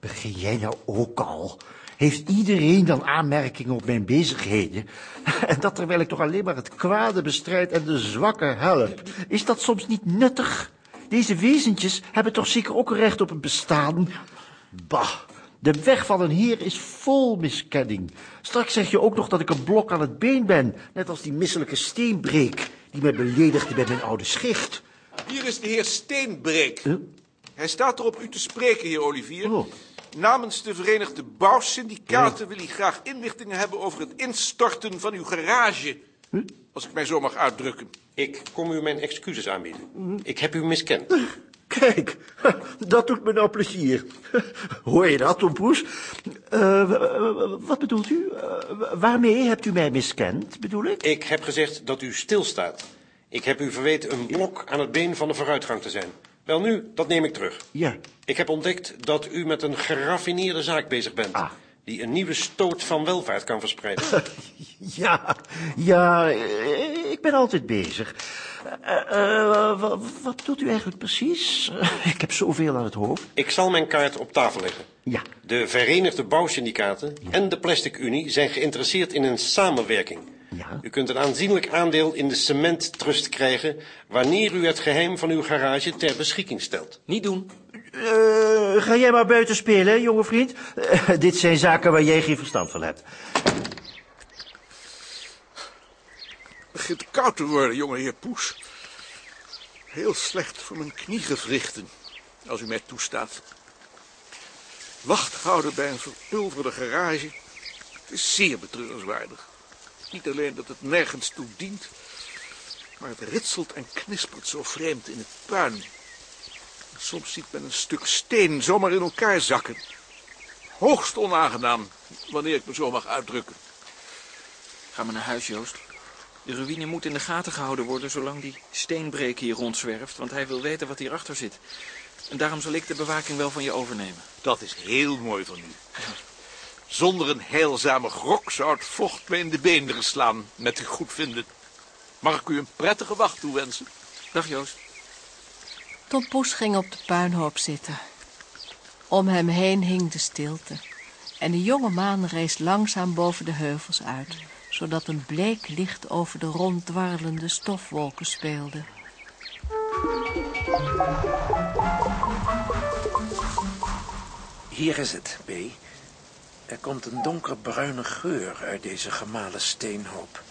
Begin jij nou ook al? Heeft iedereen dan aanmerkingen op mijn bezigheden? En dat terwijl ik toch alleen maar het kwade bestrijd en de zwakke help. Is dat soms niet nuttig? Deze wezentjes hebben toch zeker ook recht op een bestaan? Bah, de weg van een heer is vol miskenning. Straks zeg je ook nog dat ik een blok aan het been ben, net als die misselijke steenbreek die mij beledigde bij mijn oude schicht. Hier is de heer Steenbreek. Hij staat erop u te spreken, heer Olivier. Oh. Namens de Verenigde Bouwsyndicaten wil hij graag inlichtingen hebben over het instorten van uw garage. Als ik mij zo mag uitdrukken. Ik kom u mijn excuses aanbieden. Ik heb u miskend. Kijk, dat doet me nou plezier. Hoor je dat, Tom Poes? Uh, wat bedoelt u? Uh, waarmee hebt u mij miskend, bedoel ik? Ik heb gezegd dat u stilstaat. Ik heb u verweten een blok aan het been van de vooruitgang te zijn. Wel nu, dat neem ik terug. Ja. Ik heb ontdekt dat u met een geraffineerde zaak bezig bent. Ah. Die een nieuwe stoot van welvaart kan verspreiden. ja, ja, ik ben altijd bezig. Uh, uh, wat bedoelt u eigenlijk precies? ik heb zoveel aan het hoofd. Ik zal mijn kaart op tafel leggen. Ja. De Verenigde Bouwsyndicaten en de Plastic Unie zijn geïnteresseerd in een samenwerking. Ja. U kunt een aanzienlijk aandeel in de cementtrust krijgen... wanneer u het geheim van uw garage ter beschikking stelt. Niet doen. Uh, ga jij maar buiten spelen, jonge vriend. Uh, dit zijn zaken waar jij geen verstand van hebt. Begint koud te worden, jonge heer Poes. Heel slecht voor mijn kniegewrichten, als u mij toestaat. Wacht houden bij een verpulverde garage, het is zeer betreurenswaardig. Niet alleen dat het nergens toe dient, maar het ritselt en knispert zo vreemd in het puin. Soms ziet men een stuk steen zomaar in elkaar zakken. Hoogst onaangenaam, wanneer ik me zo mag uitdrukken. Ga maar naar huis, Joost. De ruïne moet in de gaten gehouden worden zolang die steenbreek hier rondzwerft, want hij wil weten wat hierachter zit. En daarom zal ik de bewaking wel van je overnemen. Dat is heel mooi van u. Zonder een heilzame grok zou het vocht me in de beenderen slaan, met uw goedvinden. Mag ik u een prettige wacht toewensen? Dag Joost. Tom Poes ging op de puinhoop zitten. Om hem heen hing de stilte. En de jonge maan rees langzaam boven de heuvels uit, zodat een bleek licht over de ronddwarrelende stofwolken speelde. Hier is het, B. Er komt een donkerbruine geur uit deze gemalen steenhoop.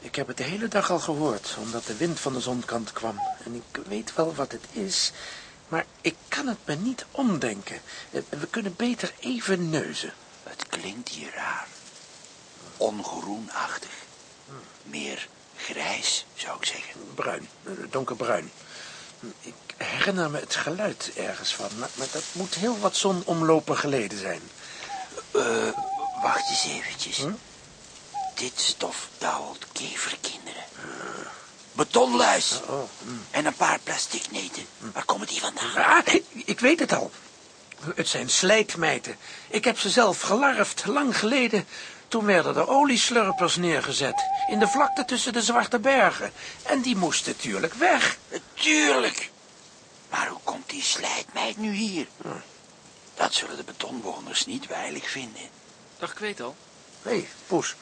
Ik heb het de hele dag al gehoord, omdat de wind van de zonkant kwam. En ik weet wel wat het is. Maar ik kan het me niet omdenken. Eh, We kunnen beter even neuzen. Het klinkt hier raar. Ongroenachtig. Meer grijs, zou ik zeggen. Bruin, eh, donkerbruin. Ik herinner me het geluid ergens van, maar, maar dat moet heel wat zonomlopen geleden zijn. Eh, wacht eens eventjes. Dit stof dauwelt keverkinderen. Betonluis. En een paar plastic neten. Waar komen die vandaan? Ah, ik weet het al. Het zijn slijkmijten. Ik heb ze zelf gelarfd, lang geleden. Toen werden er olieslurpers neergezet. In de vlakte tussen de Zwarte Bergen. En die moesten natuurlijk weg. Tuurlijk. Maar hoe komt die slijtmeid nu hier? Dat zullen de betonwoners niet weilig vinden. Dag, ik weet al. Hé, hey, Poes.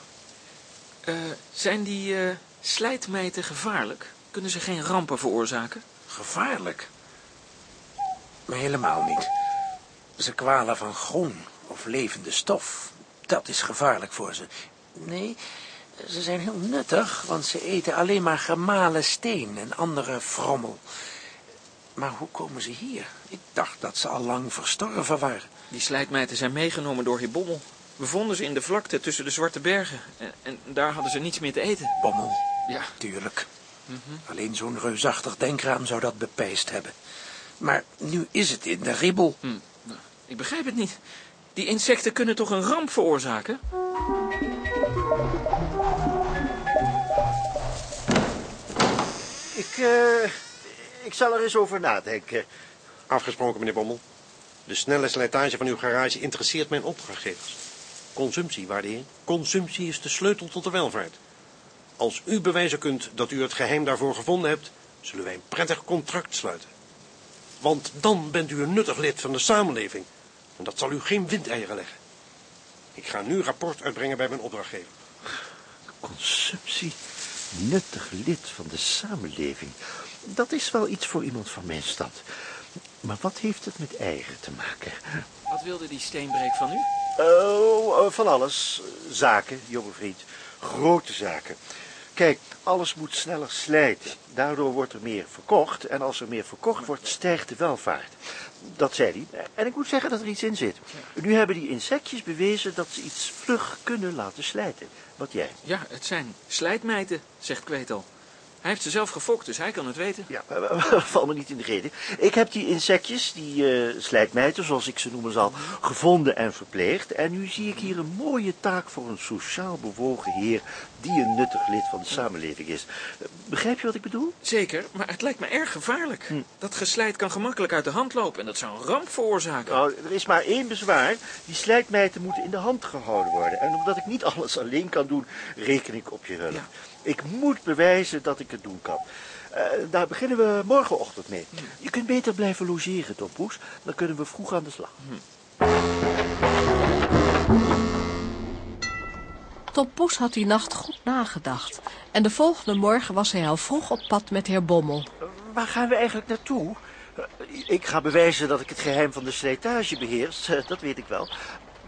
Eh, zijn die eh, slijtmijten gevaarlijk? Kunnen ze geen rampen veroorzaken? Gevaarlijk? Maar helemaal niet. Ze kwalen van groen of levende stof. Dat is gevaarlijk voor ze. Nee, ze zijn heel nuttig, want ze eten alleen maar gemalen steen en andere frommel. Maar hoe komen ze hier? Ik dacht dat ze al lang verstorven waren. Die slijtmijten zijn meegenomen door heer Bommel. We vonden ze in de vlakte tussen de Zwarte Bergen. En, en daar hadden ze niets meer te eten. Bommel? Ja. Tuurlijk. Alleen zo'n reusachtig denkraam zou dat bepijst hebben. Maar nu is het in de ribbel. Hm. Ik begrijp het niet. Die insecten kunnen toch een ramp veroorzaken? Ik, eh, ik zal er eens over nadenken. Afgesproken, meneer Bommel. De snelle slijtage van uw garage interesseert mijn opdrachtgevers. Consumptie, waarde heer. Consumptie is de sleutel tot de welvaart. Als u bewijzen kunt dat u het geheim daarvoor gevonden hebt, zullen wij een prettig contract sluiten. Want dan bent u een nuttig lid van de samenleving. En dat zal u geen windeieren leggen. Ik ga nu rapport uitbrengen bij mijn opdrachtgever. Consumptie, nuttig lid van de samenleving. Dat is wel iets voor iemand van mijn stad. Maar wat heeft het met eigen te maken? Wat wilde die steenbreek van u? Oh, eh, van alles. Zaken, jonge vriend. Grote zaken. Kijk, alles moet sneller slijten. Daardoor wordt er meer verkocht. En als er meer verkocht wordt, stijgt de welvaart. Dat zei hij. En ik moet zeggen dat er iets in zit. Nu hebben die insectjes bewezen dat ze iets vlug kunnen laten slijten. Wat jij? Ja, het zijn slijtmijten, zegt Kwetel. Hij heeft ze zelf gefokt, dus hij kan het weten. Ja, val me niet in de reden. Ik heb die insectjes, die uh, slijtmijten, zoals ik ze noemen zal, gevonden en verpleegd. En nu zie ik hier een mooie taak voor een sociaal bewogen heer die een nuttig lid van de samenleving is. Begrijp je wat ik bedoel? Zeker, maar het lijkt me erg gevaarlijk. Dat geslijt kan gemakkelijk uit de hand lopen en dat zou een ramp veroorzaken. Nou, er is maar één bezwaar. Die slijtmijten moeten in de hand gehouden worden. En omdat ik niet alles alleen kan doen, reken ik op je hulp. Ik moet bewijzen dat ik het doen kan. Uh, daar beginnen we morgenochtend mee. Je kunt beter blijven logeren, Tom Poes. Dan kunnen we vroeg aan de slag. Tom Poes had die nacht goed nagedacht. En de volgende morgen was hij al vroeg op pad met heer Bommel. Waar gaan we eigenlijk naartoe? Uh, ik ga bewijzen dat ik het geheim van de slijtage beheers. Uh, dat weet ik wel.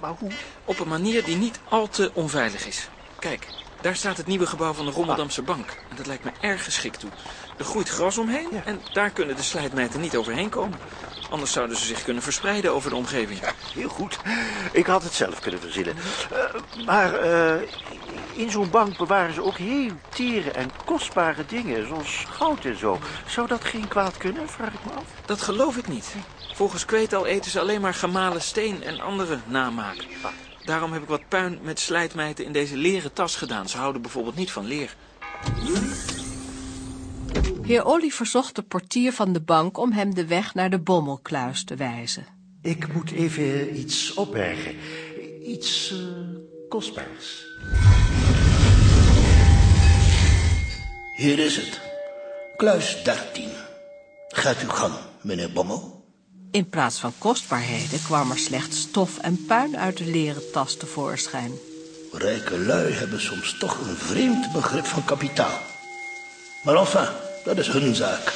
Maar hoe? Op een manier die niet al te onveilig is. Kijk, daar staat het nieuwe gebouw van de Rommeldamse Bank. En dat lijkt me erg geschikt toe. Er groeit gras omheen en daar kunnen de slijtmijten niet overheen komen. Anders zouden ze zich kunnen verspreiden over de omgeving. Ja, heel goed. Ik had het zelf kunnen verzinnen. Uh, maar uh, in zo'n bank bewaren ze ook heel tere en kostbare dingen, zoals goud en zo. Zou dat geen kwaad kunnen, vraag ik me af? Dat geloof ik niet. Volgens Kweetal eten ze alleen maar gemalen steen en andere namaak. Daarom heb ik wat puin met slijtmijten in deze leren tas gedaan. Ze houden bijvoorbeeld niet van leer. Heer Olly verzocht de portier van de bank om hem de weg naar de Bommelkluis te wijzen. Ik moet even iets opbergen. Iets uh, kostbaars. Hier is het. Kluis 13. Gaat u gang, meneer Bommel. In plaats van kostbaarheden kwam er slechts stof en puin uit de leren tas tevoorschijn. Rijke lui hebben soms toch een vreemd begrip van kapitaal. Maar enfin, dat is hun zaak.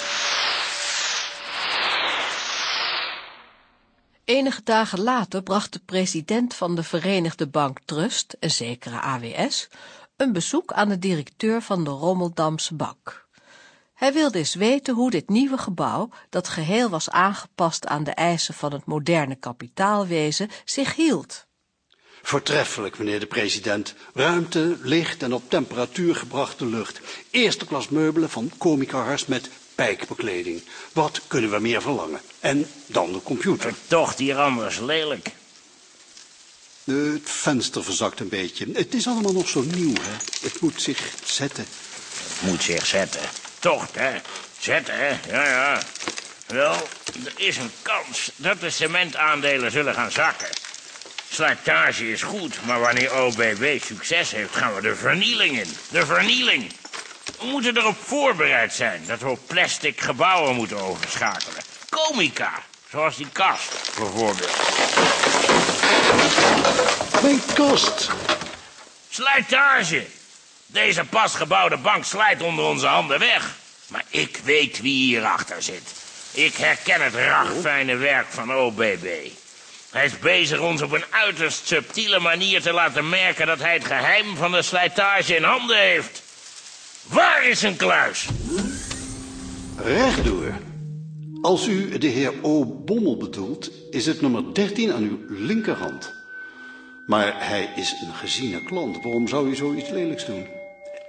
Enige dagen later bracht de president van de Verenigde Bank Trust, een zekere AWS, een bezoek aan de directeur van de Rommeldamse Bank. Hij wilde eens weten hoe dit nieuwe gebouw, dat geheel was aangepast aan de eisen van het moderne kapitaalwezen, zich hield. Voortreffelijk, meneer de president. Ruimte, licht en op temperatuur gebrachte lucht. Eerste klas meubelen van Comica-hars met pijkbekleding. Wat kunnen we meer verlangen? En dan de computer. Toch hier anders lelijk. Het venster verzakt een beetje. Het is allemaal nog zo nieuw, hè. Het moet zich zetten. Moet zich zetten. Toch, hè? Zetten, hè? Ja, ja. Wel, er is een kans dat de cementaandelen zullen gaan zakken. Slijtage is goed, maar wanneer OBW succes heeft, gaan we de vernieling in. De vernieling. We moeten erop voorbereid zijn dat we op plastic gebouwen moeten overschakelen. Comica, zoals die kast, bijvoorbeeld. Mijn kast! Slijtage. Deze pas gebouwde bank slijt onder onze handen weg. Maar ik weet wie hierachter zit. Ik herken het ragfijne werk van OBB. Hij is bezig ons op een uiterst subtiele manier te laten merken... dat hij het geheim van de slijtage in handen heeft. Waar is een kluis? Rechtdoor. Als u de heer O. Bommel bedoelt, is het nummer 13 aan uw linkerhand. Maar hij is een geziene klant. Waarom zou u zoiets lelijks doen?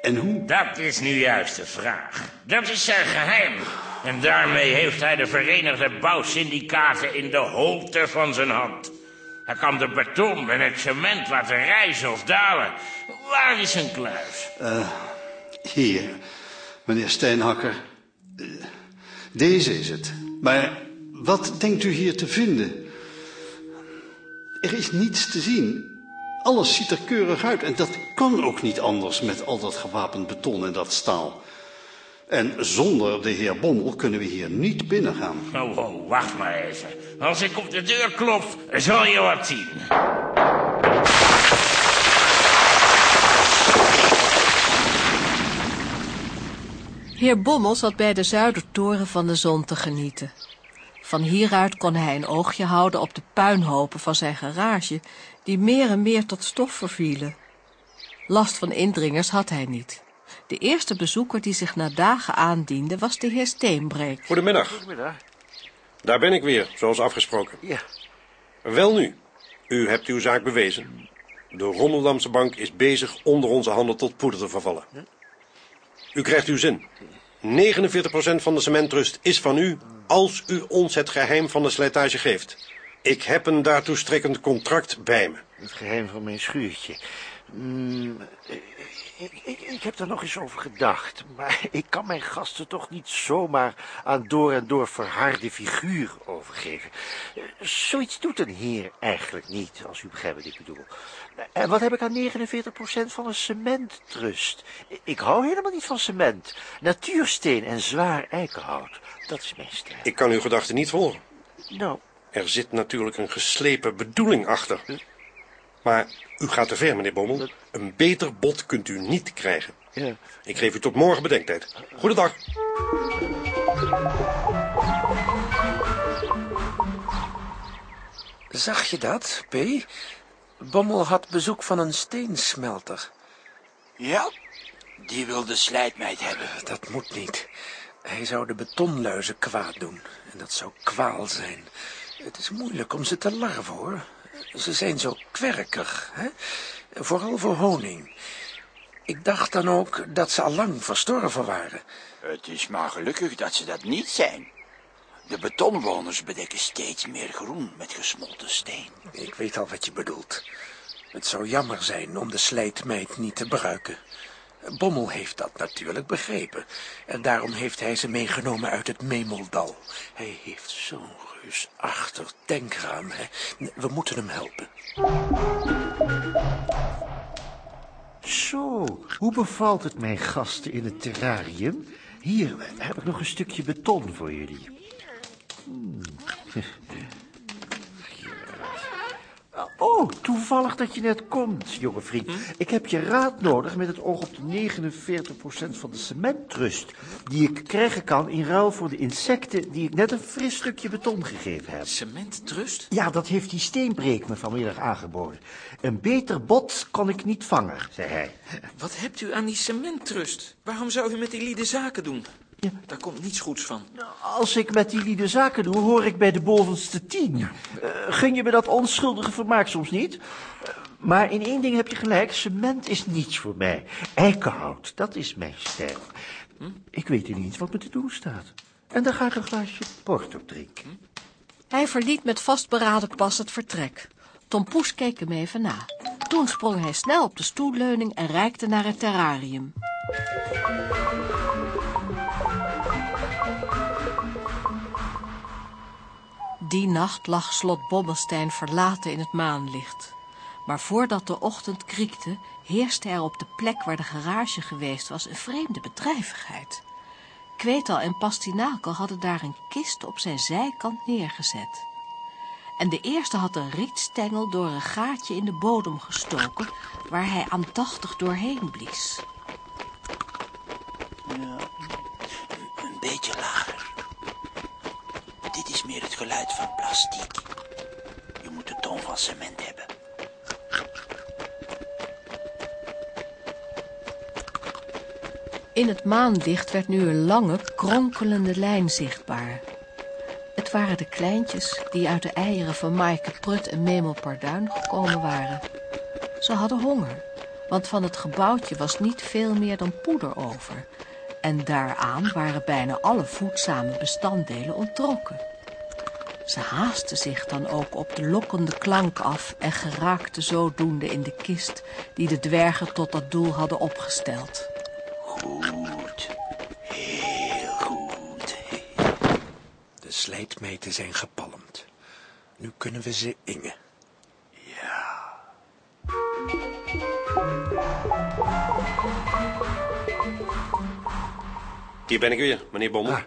En hoe? Dat is nu juist de vraag. Dat is zijn geheim. En daarmee heeft hij de Verenigde Bouwsyndicaten in de holte van zijn hand. Hij kan de beton en het cement laten rijzen of dalen. Waar is een kluis? Uh, hier, meneer Steenhakker. Uh, deze is het. Maar wat denkt u hier te vinden? Er is niets te zien. Alles ziet er keurig uit en dat kan ook niet anders met al dat gewapend beton en dat staal. En zonder de heer Bommel kunnen we hier niet binnengaan. Oh, oh, wacht maar even. Als ik op de deur klop, zal je wat zien. Heer Bommel zat bij de zuidertoren van de zon te genieten. Van hieruit kon hij een oogje houden op de puinhopen van zijn garage, die meer en meer tot stof vervielen. Last van indringers had hij niet. De eerste bezoeker die zich na dagen aandiende was de heer Steenbreek. Goedemiddag. Goedemiddag. Daar ben ik weer, zoals afgesproken. Ja. Wel nu, u hebt uw zaak bewezen. De Rommeldamse bank is bezig onder onze handen tot poeder te vervallen. U krijgt uw zin. 49% van de cementrust is van u als u ons het geheim van de slijtage geeft. Ik heb een daartoe strekkend contract bij me. Het geheim van mijn schuurtje. Mm, ik, ik, ik, heb er nog eens over gedacht, maar ik kan mijn gasten toch niet zomaar aan door en door verharde figuur overgeven. Zoiets doet een heer eigenlijk niet, als u begrijpt wat ik bedoel. En wat heb ik aan 49% van een cementtrust? Ik hou helemaal niet van cement. Natuursteen en zwaar eikenhout, dat is mijn stijl. Ik kan uw gedachten niet volgen. Nou. Er zit natuurlijk een geslepen bedoeling achter. Maar u gaat te ver, meneer Bommel. Een beter bod kunt u niet krijgen. Ja. Ik geef u tot morgen bedenktijd. Goedendag. Zag je dat, P? Bommel had bezoek van een steensmelter. Ja, die wil de slijtmeid hebben. Dat moet niet. Hij zou de betonluizen kwaad doen. En dat zou kwaal zijn. Het is moeilijk om ze te larven, hoor. Ze zijn zo kwerkig, hè? Vooral voor honing. Ik dacht dan ook dat ze al lang verstorven waren. Het is maar gelukkig dat ze dat niet zijn. De betonwoners bedekken steeds meer groen met gesmolten steen. Ik weet al wat je bedoelt. Het zou jammer zijn om de slijtmeid niet te gebruiken. Bommel heeft dat natuurlijk begrepen. En daarom heeft hij ze meegenomen uit het Memeldal. Hij heeft zo'n reusachtig denkraam. Hè? We moeten hem helpen. Zo, hoe bevalt het mijn gasten in het terrarium? Hier heb ik nog een stukje beton voor jullie. Hmm. Oh, toevallig dat je net komt, jonge vriend. Ik heb je raad nodig met het oog op de 49% van de cementrust... die ik krijgen kan in ruil voor de insecten die ik net een fris stukje beton gegeven heb. Cementtrust? Ja, dat heeft die steenbreek me vanmiddag aangeboden. Een beter bod kon ik niet vangen, zei hij. Wat hebt u aan die cementtrust? Waarom zou u met die lieden zaken doen? Daar komt niets goeds van. Als ik met die lieden zaken doe, hoor ik bij de bovenste tien. Uh, gun je me dat onschuldige vermaak soms niet? Uh, maar in één ding heb je gelijk, cement is niets voor mij. Eikenhout, dat is mijn stijl. Hm? Ik weet niet wat me te doen staat. En dan ga ik een glaasje porto drinken. Hm? Hij verliet met vastberaden pas het vertrek. Tom Poes keek hem even na. Toen sprong hij snel op de stoelleuning en reikte naar het terrarium. Die nacht lag slot Bobbelstein verlaten in het maanlicht. Maar voordat de ochtend kriekte, heerste er op de plek waar de garage geweest was een vreemde bedrijvigheid. Kwetal en Pastinakel hadden daar een kist op zijn zijkant neergezet. En de eerste had een rietstengel door een gaatje in de bodem gestoken, waar hij aandachtig doorheen blies. Ja, een beetje lager. Dit is meer het geluid van plastiek. Je moet de toon van cement hebben. In het maanlicht werd nu een lange, kronkelende lijn zichtbaar. Het waren de kleintjes die uit de eieren van Maaike Prut en Memel Parduin gekomen waren. Ze hadden honger, want van het gebouwtje was niet veel meer dan poeder over. En daaraan waren bijna alle voedzame bestanddelen onttrokken. Ze haasten zich dan ook op de lokkende klank af en geraakten zodoende in de kist die de dwergen tot dat doel hadden opgesteld. Goed. Heel goed. De slijtmijten zijn gepalmd. Nu kunnen we ze ingen. Ja. Hier ben ik weer, meneer Bommel.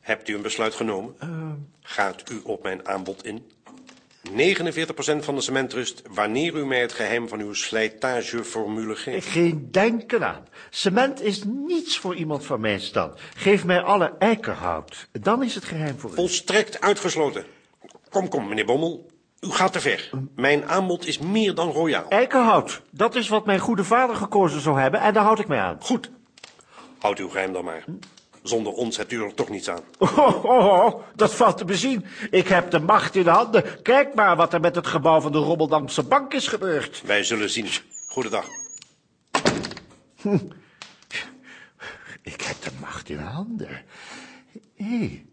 Hebt u een besluit genomen? Gaat u op mijn aanbod in? 49% van de cementrust wanneer u mij het geheim van uw slijtageformule geeft. Geen denken aan. Cement is niets voor iemand van mijn stand. Geef mij alle eikenhout. Dan is het geheim voor u. Volstrekt uitgesloten. Kom, kom, meneer Bommel. U gaat te ver. Mijn aanbod is meer dan royaal. Eikenhout, dat is wat mijn goede vader gekozen zou hebben en daar houd ik mij aan. Goed. Houd uw geheim dan maar. Zonder ons hebt u er toch niets aan. Oh, oh, oh, dat valt te bezien. Ik heb de macht in handen. Kijk maar wat er met het gebouw van de Rommeldamse Bank is gebeurd. Wij zullen zien. Goedendag. Hm. Ik heb de macht in handen. Hé, hey,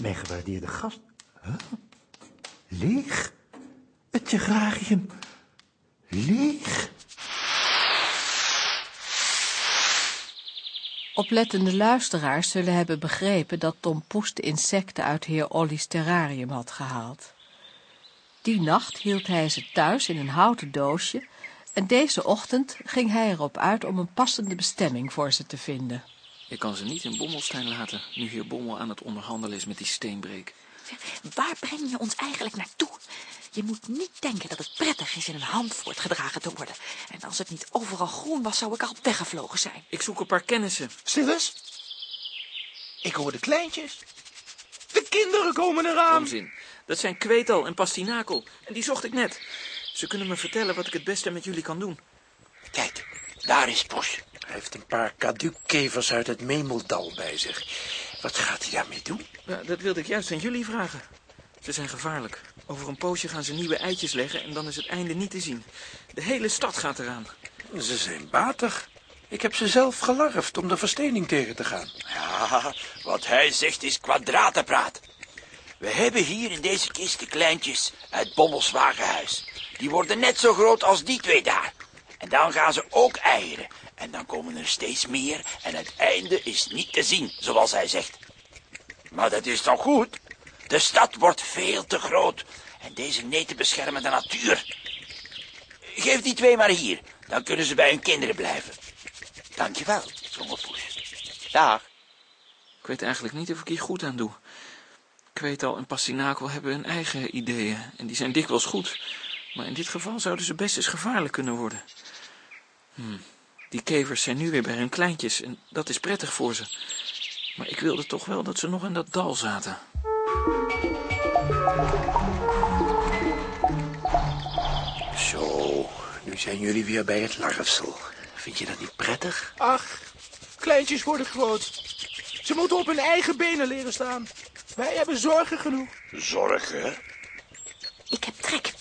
mijn gewaardeerde gast. Huh? Leeg? Het terrarium leeg? Oplettende luisteraars zullen hebben begrepen dat Tom Poes de insecten uit heer Olly's terrarium had gehaald. Die nacht hield hij ze thuis in een houten doosje en deze ochtend ging hij erop uit om een passende bestemming voor ze te vinden. Je kan ze niet in Bommelstein laten, nu heer Bommel aan het onderhandelen is met die steenbreek. Waar breng je ons eigenlijk naartoe? Je moet niet denken dat het prettig is in een hand voortgedragen te worden. En als het niet overal groen was, zou ik al weggevlogen zijn. Ik zoek een paar kennissen. Stil eens. Ik hoor de kleintjes. De kinderen komen eraan. Onzin. Dat zijn Kwetal en Pastinakel. En die zocht ik net. Ze kunnen me vertellen wat ik het beste met jullie kan doen. Kijk, daar is Poes. Hij heeft een paar kadukevers uit het Memeldal bij zich. Wat gaat hij daarmee doen? Ja, dat wilde ik juist aan jullie vragen. Ze zijn gevaarlijk. Over een poosje gaan ze nieuwe eitjes leggen en dan is het einde niet te zien. De hele stad gaat eraan. Ze zijn batig. Ik heb ze zelf gelarfd om de verstening tegen te gaan. Ja, wat hij zegt is kwadratenpraat. We hebben hier in deze kist de kleintjes uit Bommels wagenhuis. Die worden net zo groot als die twee daar. En dan gaan ze ook eieren. En dan komen er steeds meer en het einde is niet te zien, zoals hij zegt. Maar dat is toch goed? De stad wordt veel te groot en deze neten beschermen de natuur. Geef die twee maar hier, dan kunnen ze bij hun kinderen blijven. Dankjewel, zongepoes. Dag. Ik weet eigenlijk niet of ik hier goed aan doe. Kweetal en Pastinakel hebben hun eigen ideeën en die zijn dikwijls goed. Maar in dit geval zouden ze best eens gevaarlijk kunnen worden. Hm. Die kevers zijn nu weer bij hun kleintjes en dat is prettig voor ze. Maar ik wilde toch wel dat ze nog in dat dal zaten. Zo, nu zijn jullie weer bij het larfsel. Vind je dat niet prettig? Ach, kleintjes worden groot. Ze moeten op hun eigen benen leren staan. Wij hebben zorgen genoeg. Zorgen? Ik heb trek.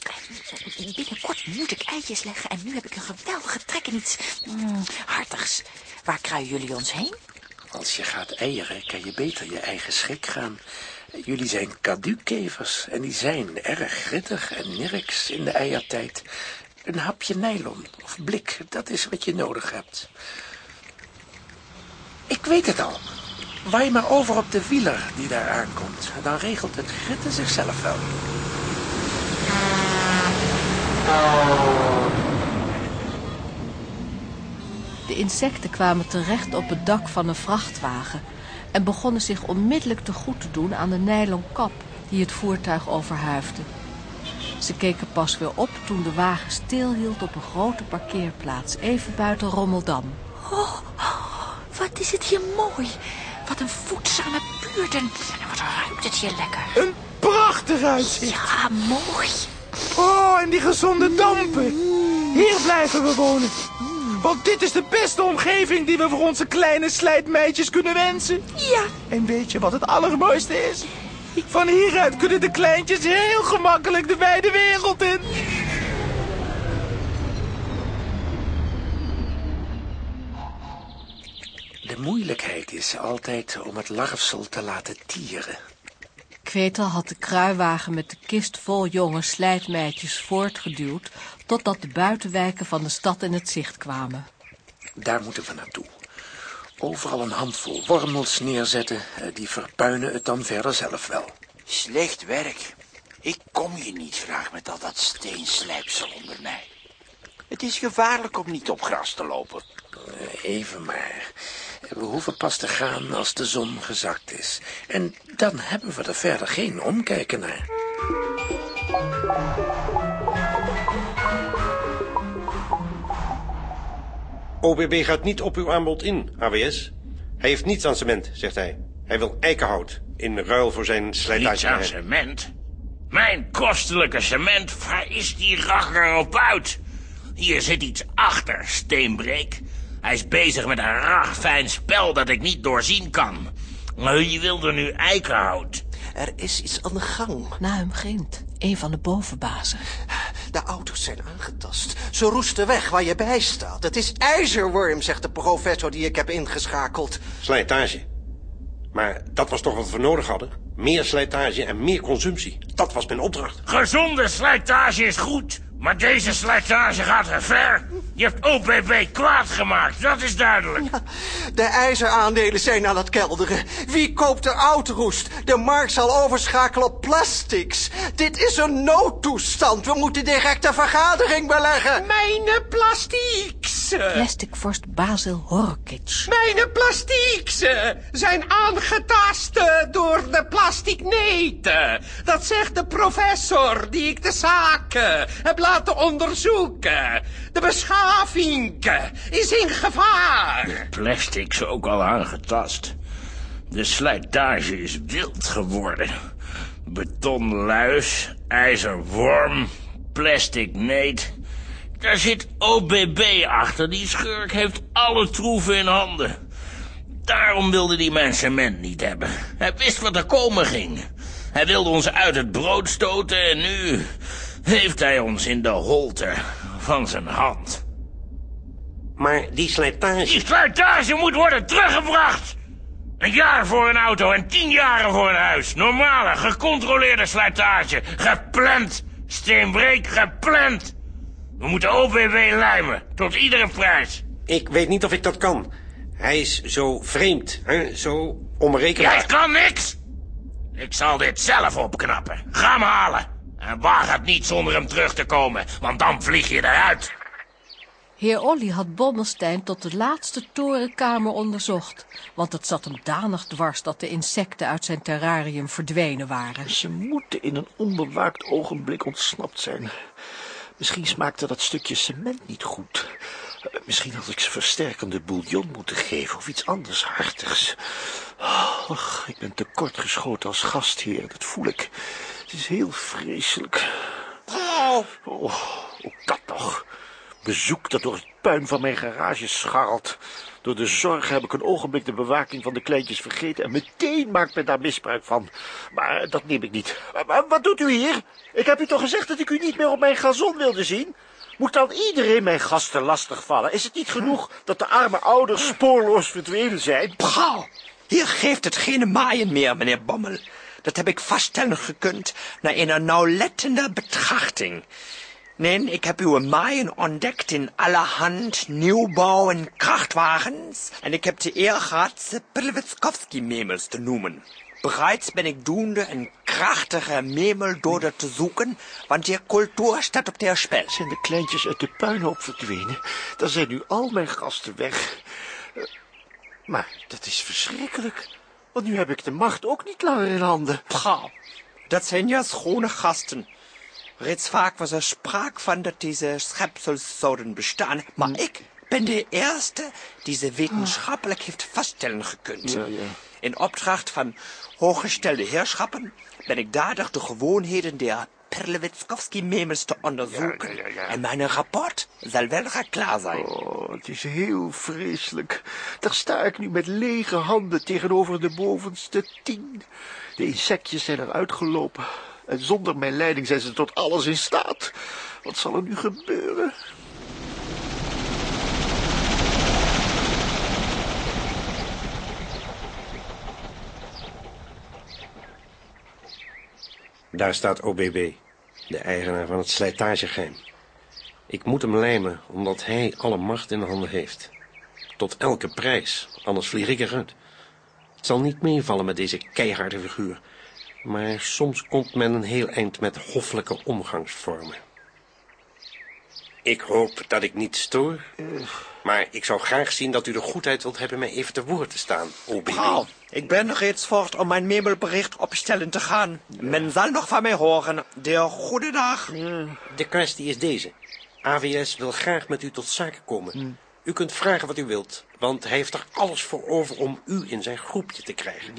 Binnenkort moet ik eitjes leggen en nu heb ik een geweldige trek in iets mm, hartigs. Waar kruien jullie ons heen? Als je gaat eieren, kan je beter je eigen schik gaan. Jullie zijn kadukevers en die zijn erg grittig en nirks in de eiertijd. Een hapje nylon of blik, dat is wat je nodig hebt. Ik weet het al. Waai maar over op de wieler die daar aankomt. Dan regelt het gritten zichzelf wel. De insecten kwamen terecht op het dak van een vrachtwagen en begonnen zich onmiddellijk te goed te doen aan de nylon kap die het voertuig overhuifde. Ze keken pas weer op toen de wagen stilhield op een grote parkeerplaats even buiten Rommeldam. Oh, wat is het hier mooi. Wat een voedzame buurt en wat ruikt het hier lekker. Een prachtig uitzicht. Ja, mooi. Oh, en die gezonde dampen. Hier blijven we wonen. Want dit is de beste omgeving die we voor onze kleine slijtmeidjes kunnen wensen. Ja. En weet je wat het allermooiste is? Van hieruit kunnen de kleintjes heel gemakkelijk de wijde wereld in. De moeilijkheid is altijd om het larfsel te laten tieren. Kwetel had de kruiwagen met de kist vol jonge slijtmeidjes voortgeduwd... totdat de buitenwijken van de stad in het zicht kwamen. Daar moeten we naartoe. Overal een handvol wormels neerzetten, eh, die verpuinen het dan verder zelf wel. Slecht werk. Ik kom je niet graag met al dat steenslijpsel onder mij. Het is gevaarlijk om niet op gras te lopen. Eh, Even maar. We hoeven pas te gaan als de zon gezakt is. En dan hebben we er verder geen omkijken naar. OBB gaat niet op uw aanbod in, AWS. Hij heeft niets aan cement, zegt hij. Hij wil eikenhout in ruil voor zijn slijtage. Niets aan cement? Mijn kostelijke cement, waar is die rakker op uit? Hier zit iets achter, Steenbreek. Hij is bezig met een ragfijn spel dat ik niet doorzien kan. Je wilde nu eikenhout. Er is iets aan de gang. Naum Grint, een van de bovenbazen. De auto's zijn aangetast. Ze roesten weg waar je bij staat. Het is ijzerworm, zegt de professor die ik heb ingeschakeld. Slijtage. Maar dat was toch wat we nodig hadden? Meer slijtage en meer consumptie. Dat was mijn opdracht. Gezonde slijtage is goed, maar deze slijtage gaat te ver. Je hebt OPB kwaad gemaakt, dat is duidelijk. De ijzeraandelen zijn aan het kelderen. Wie koopt er oudroest? De markt zal overschakelen op plastics. Dit is een noodtoestand. We moeten direct een vergadering beleggen. Mijn plastieks. Plastic vorst Basil Horkic. Mijn plastieks zijn aangetast door de plasticneten. Dat zegt de professor die ik de zaak heb laten onderzoeken. De beschaving is in gevaar. Plastics ook al aangetast. De slijtage is wild geworden. Betonluis, ijzerworm, plastic neet. Daar zit OBB achter. Die schurk heeft alle troeven in handen. Daarom wilde die mijn cement niet hebben. Hij wist wat er komen ging. Hij wilde ons uit het brood stoten en nu heeft hij ons in de holte van zijn hand. Maar die slijtage... Die slijtage moet worden teruggebracht! Een jaar voor een auto en tien jaren voor een huis. Normale, gecontroleerde slijtage. Gepland. Steenbreek, gepland. We moeten OPW lijmen, tot iedere prijs. Ik weet niet of ik dat kan. Hij is zo vreemd, hè? zo onberekenbaar. Jij kan niks! Ik zal dit zelf opknappen. Ga hem halen. En waag het niet zonder hem terug te komen, want dan vlieg je eruit. Heer Olly had Bommelstein tot de laatste torenkamer onderzocht, want het zat hem danig dwars dat de insecten uit zijn terrarium verdwenen waren. Ze moeten in een onbewaakt ogenblik ontsnapt zijn. Misschien smaakte dat stukje cement niet goed. Misschien had ik ze versterkende bouillon moeten geven of iets anders hartigs. Ach, ik ben tekort geschoten als gastheer, dat voel ik. Het is heel vreselijk. Oh, ook dat nog. Bezoek dat door het puin van mijn garage scharrelt. Door de zorg heb ik een ogenblik de bewaking van de kleintjes vergeten... en meteen maakt men daar misbruik van. Maar dat neem ik niet. Maar wat doet u hier? Ik heb u toch gezegd dat ik u niet meer op mijn gazon wilde zien? Moet dan iedereen mijn gasten lastigvallen? Is het niet genoeg dat de arme ouders spoorloos verdwenen zijn? Pauw, hier geeft het geen maaien meer, meneer Bommel. Dat heb ik vaststellen gekund na een nauwlettende betrachting. Nee, ik heb uw maaien ontdekt in allerhand nieuwbouw- en krachtwagens. En ik heb de eer gehad ze Pilwitskowski-memels te noemen. Bereits ben ik doende een krachtige memeldoder te zoeken, want die cultuur staat op der spel. Zijn de kleintjes uit de puinhoop verdwenen? Dan zijn nu al mijn gasten weg. Eh, Maar dat is verschrikkelijk. Want nu heb ik de macht ook niet langer in handen. Pauw, dat zijn ja schone gasten. Reeds vaak was er spraak van dat deze schepsels zouden bestaan, maar ik ben de eerste die ze wetenschappelijk heeft vaststellen gekund. Ja, ja. In opdracht van hooggestelde heerschappen ben ik dadig de gewoonheden der Perlewitskowski-memels te onderzoeken. En mijn rapport zal wel klaar zijn. Oh, het is heel vreselijk. Daar sta ik nu met lege handen tegenover de bovenste tien. De insectjes zijn eruit gelopen. En zonder mijn leiding zijn ze tot alles in staat. Wat zal er nu gebeuren? Daar staat OBB, de eigenaar van het slijtagegeheim. Ik moet hem lijmen, omdat hij alle macht in de handen heeft. Tot elke prijs, anders vlieg ik eruit. Het zal niet meevallen met deze keiharde figuur. Maar soms komt men een heel eind met hoffelijke omgangsvormen. Ik hoop dat ik niet stoor. Maar ik zou graag zien dat u de goedheid wilt hebben mij even te woord te staan. Pauw, ik ben reeds voort om mijn memelbericht opstellen te gaan. Men zal nog van mij horen. De goede dag. De kwestie is deze. AWS wil graag met u tot zaken komen. U kunt vragen wat u wilt, want hij heeft er alles voor over om u in zijn groepje te krijgen.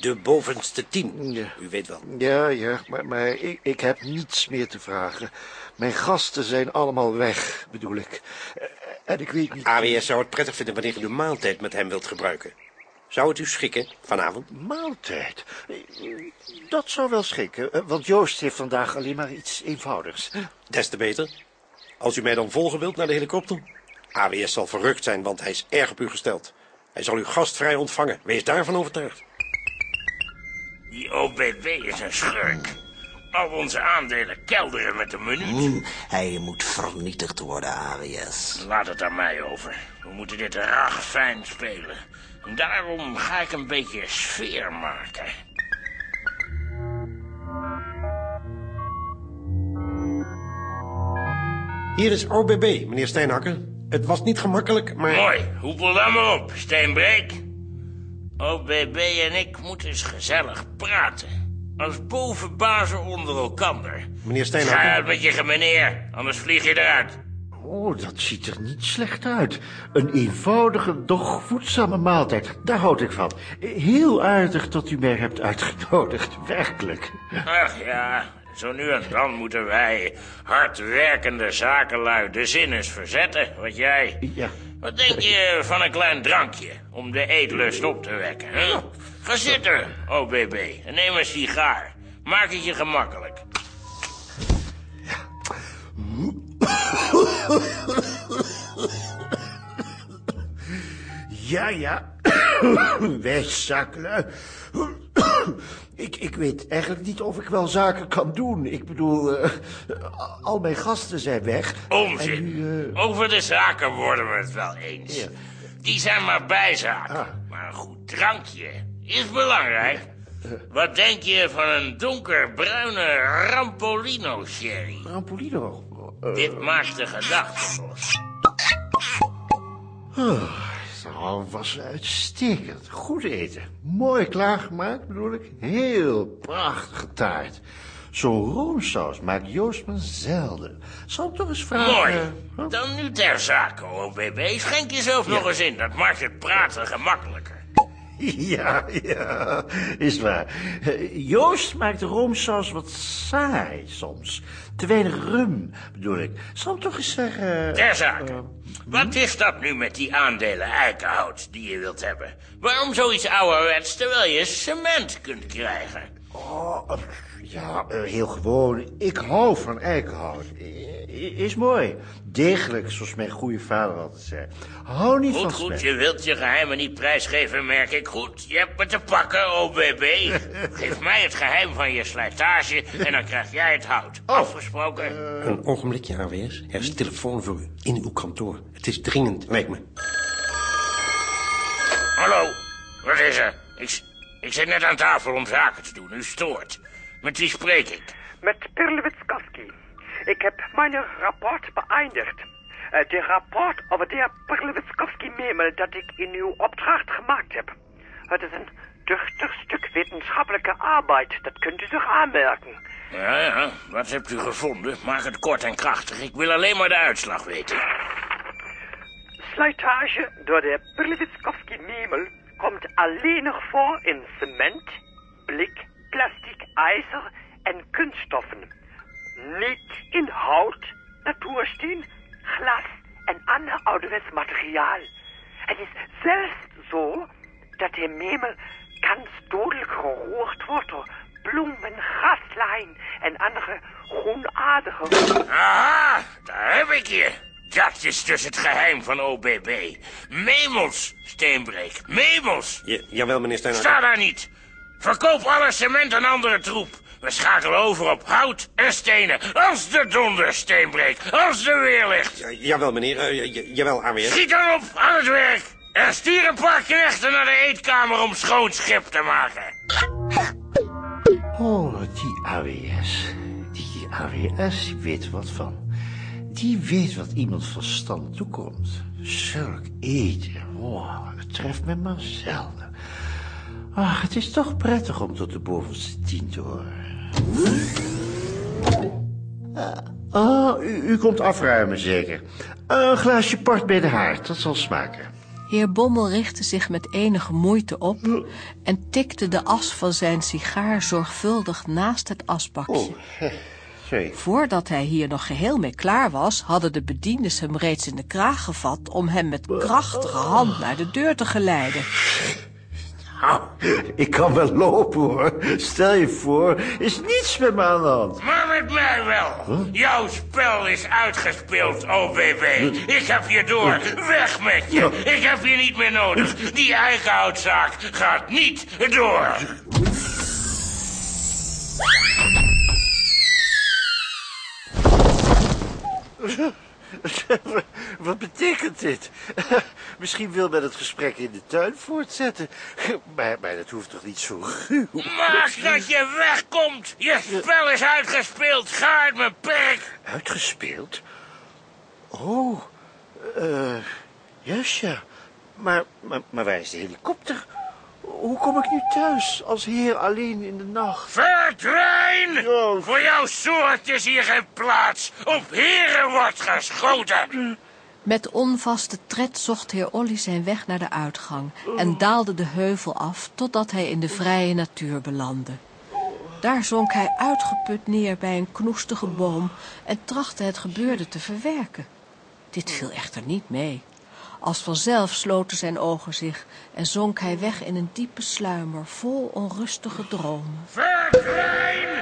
De bovenste tien, u weet wel. Ja, ja, maar, maar ik, ik heb niets meer te vragen. Mijn gasten zijn allemaal weg, bedoel ik. Eh, En ik weet niet... AWS zou het prettig vinden wanneer u de maaltijd met hem wilt gebruiken. Zou het u schikken, vanavond? Maaltijd? Dat zou wel schikken, eh, want Joost heeft vandaag alleen maar iets eenvoudigs. Des te beter. Als u mij dan volgen wilt naar de helikopter. AWS zal verrukt zijn, want hij is erg op u gesteld. Hij zal u gastvrij ontvangen. Wees daarvan overtuigd. Die OBB is een schurk. Al onze aandelen kelderen met een minuut. Hmm, hij moet vernietigd worden, AWS. Laat het aan mij over. We moeten dit erg fijn spelen. En daarom ga ik een beetje sfeer maken. Hier is OBB, meneer Steenhakker. Het was niet gemakkelijk, maar... Mooi, hoepel dan maar op, Steenbreek. OBB en ik moeten eens gezellig praten. Als bovenbazen onder elkander. Meneer Ga uit Steenhakker... met je gemeneer, anders vlieg je eruit. Oh, dat ziet er niet slecht uit. Een eenvoudige, doch voedzame maaltijd. Daar houd ik van. Heel aardig dat u mij hebt uitgenodigd, werkelijk. Ach ja, zo nu en dan moeten wij hardwerkende zakenlui de zin eens verzetten. Wat jij? Ja. Wat denk je van een klein drankje om de eetlust op te wekken? Hè? Ga zitten, OBB, en neem een sigaar. Maak het je gemakkelijk. Ja, ja. Wij zakenlui. Ik, ik weet eigenlijk niet of ik wel zaken kan doen. Ik bedoel, eh, al mijn gasten zijn weg. Onzin. En nu, eh, Over de zaken worden we het wel eens. Die zijn maar bijzaken. Maar een goed drankje is belangrijk. Wat denk je van een donkerbruine Rampolino sherry? Rampolino? Dit maakt de gedachten los. Oh, dat was uitstekend. Goed eten. Mooi klaargemaakt, bedoel ik. Heel prachtige taart. Zo'n roomsaus maakt Joost me zelden. Zal ik toch eens vragen... Mooi. Dan nu ter zake, OBB. Schenk jezelf nog eens in. Dat maakt het praten gemakkelijker. Ja, ja, is waar. Eh, Joost maakt de roomsaus wat saai soms. Te weinig rum, bedoel ik. Zal ik toch eens zeggen... Ter zake. Wat is dat nu met die aandelen eikenhout die je wilt hebben? Waarom zoiets ouderwets terwijl je cement kunt krijgen? Oh, eh, ja, eh, heel gewoon. Ik hou van eikenhout. Is mooi. Degelijk, zoals mijn goede vader altijd zei. Hou niet Goed, van goed, cement. je wilt je geheimen niet prijsgeven, merk ik goed. Je hebt me te pakken, OBB. Geef mij het geheim van je slijtage en dan krijg jij het hout. Oh. Afgesproken? Een ogenblikje, AWS. Er is telefoon voor u in uw kantoor. Het is dringend, lijkt me. Hallo, wat is er? Ik, ik zit net aan tafel om zaken te doen. U stoort. Met wie spreek ik? Met Perlewitskowski. Ik heb mijn rapport beëindigd. Eh, Het rapport over de heer Perlewitskowski-Memel dat ik in uw opdracht gemaakt heb. Het is een duchtig stuk wetenschappelijke arbeid. Dat kunt u zich aanmerken. Ja, ja, wat hebt u gevonden? Maak het kort en krachtig. Ik wil alleen maar de uitslag weten. Slijtage door de Perlewitskowski-Memel komt alleen nog voor in cement, blik, plastic, ijzer en kunststoffen. Niet in hout, natuursteen, glas en ander ouderwets materiaal. Het is zelfs zo dat de Memel ganz dodelijk geroerd wordt door bloemen, graslijn en andere groenaardige... Aha, daar heb ik je. Dat is dus het geheim van OBB. Memels, Steenbreek. Memels. Ja, jawel, meneer Steiner. Sta daar niet. Verkoop alle cement en andere troep. We schakelen over op hout en stenen. Als de donder, Steenbreek. Als de weerlicht. Ja, jawel, meneer. J- jawel, AWS. Schiet dan op, aan het werk. En stuur een paar knechten naar de eetkamer om schoon schip te maken. Oh, die AWS. Die AWS, weet er wat van. Die weet wat iemand verstand toekomt. Zulk eten, oh, het treft me maar zelden. Ach, het is toch prettig om tot de bovenste tien te horen. Ah, u, u komt afruimen zeker. Een glaasje port bij de haard, dat zal smaken. Heer Bommel richtte zich met enige moeite op en tikte de as van zijn sigaar zorgvuldig naast het asbakje. Sorry. Voordat hij hier nog geheel mee klaar was, hadden de bediendes hem reeds in de kraag gevat om hem met krachtige hand naar de deur te geleiden. Ik kan wel lopen hoor. Stel je voor, is niets met me aan de hand. Maar met mij wel. Jouw spel is uitgespeeld, OBB. Ik heb je door. Weg met je. Ik heb je niet meer nodig. Die eikenhoutzaak gaat niet door. Wat betekent dit? Misschien wil men het gesprek in de tuin voortzetten. Maar, maar dat hoeft toch niet zo ruw? Maak dat je wegkomt. Je spel is uitgespeeld. Ga uit mijn perk. Uitgespeeld? Oh, eh, juist ja. Maar, maar, maar waar is de helikopter? Hoe kom ik nu thuis als heer alleen in de nacht? Verdwijn! Voor jouw soort is hier geen plaats. Op heren wordt geschoten. Met onvaste tred zocht heer Olly zijn weg naar de uitgang en daalde de heuvel af totdat hij in de vrije natuur belandde. Daar zonk hij uitgeput neer bij een knoestige boom en trachtte het gebeurde te verwerken. Dit viel echter niet mee. Als vanzelf sloten zijn ogen zich en zonk hij weg in een diepe sluimer vol onrustige dromen. Verdwijn!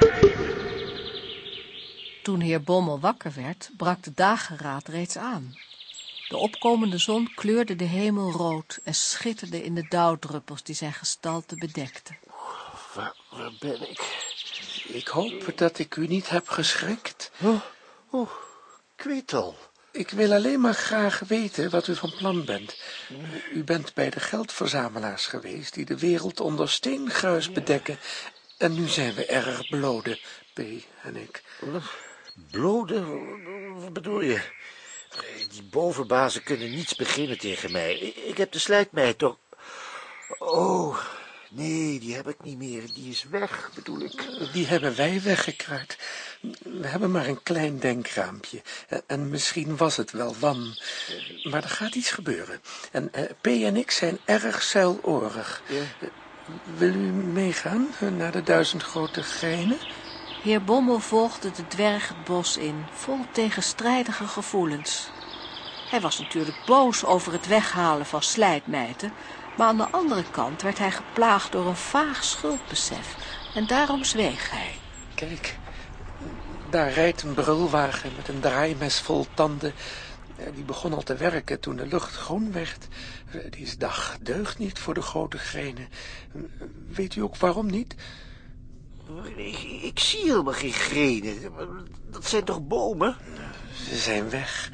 Toen heer Bommel wakker werd, brak de dageraad reeds aan. De opkomende zon kleurde de hemel rood en schitterde in de dauwdruppels die zijn gestalte bedekten. Waar, waar ben ik? Ik hoop dat ik u niet heb geschrikt. Oh, oh. Ik wil alleen maar graag weten wat u van plan bent. U bent bij de geldverzamelaars geweest die de wereld onder steengruis bedekken. En nu zijn we erg bloden, P. en ik. Bloden? Wat bedoel je? Die bovenbazen kunnen niets beginnen tegen mij. Ik- Ik heb de slijtmeid toch... Oh, Nee, die heb ik niet meer. Die is weg, bedoel ik. Die hebben wij weggekraakt. We hebben maar een klein denkraampje. En- En misschien was het wel wan. Maar er gaat iets gebeuren. En eh, P en ik zijn erg zeilorig. Eh, Wil u meegaan naar de duizend grote geinen? Heer Bommel volgde de dwerg het bos in, vol tegenstrijdige gevoelens. Hij was natuurlijk boos over het weghalen van slijtmijten, maar aan de andere kant werd hij geplaagd door een vaag schuldbesef en daarom zweeg hij. Kijk, daar rijdt een brulwagen met een draaimes vol tanden. Eh, Die begon al te werken toen de lucht groen werd. Eh, Die is dag deugd niet voor de grote grenen. Eh, Weet u ook waarom niet? Ik, ik zie helemaal geen grenen. Dat zijn toch bomen? Ze zijn weg.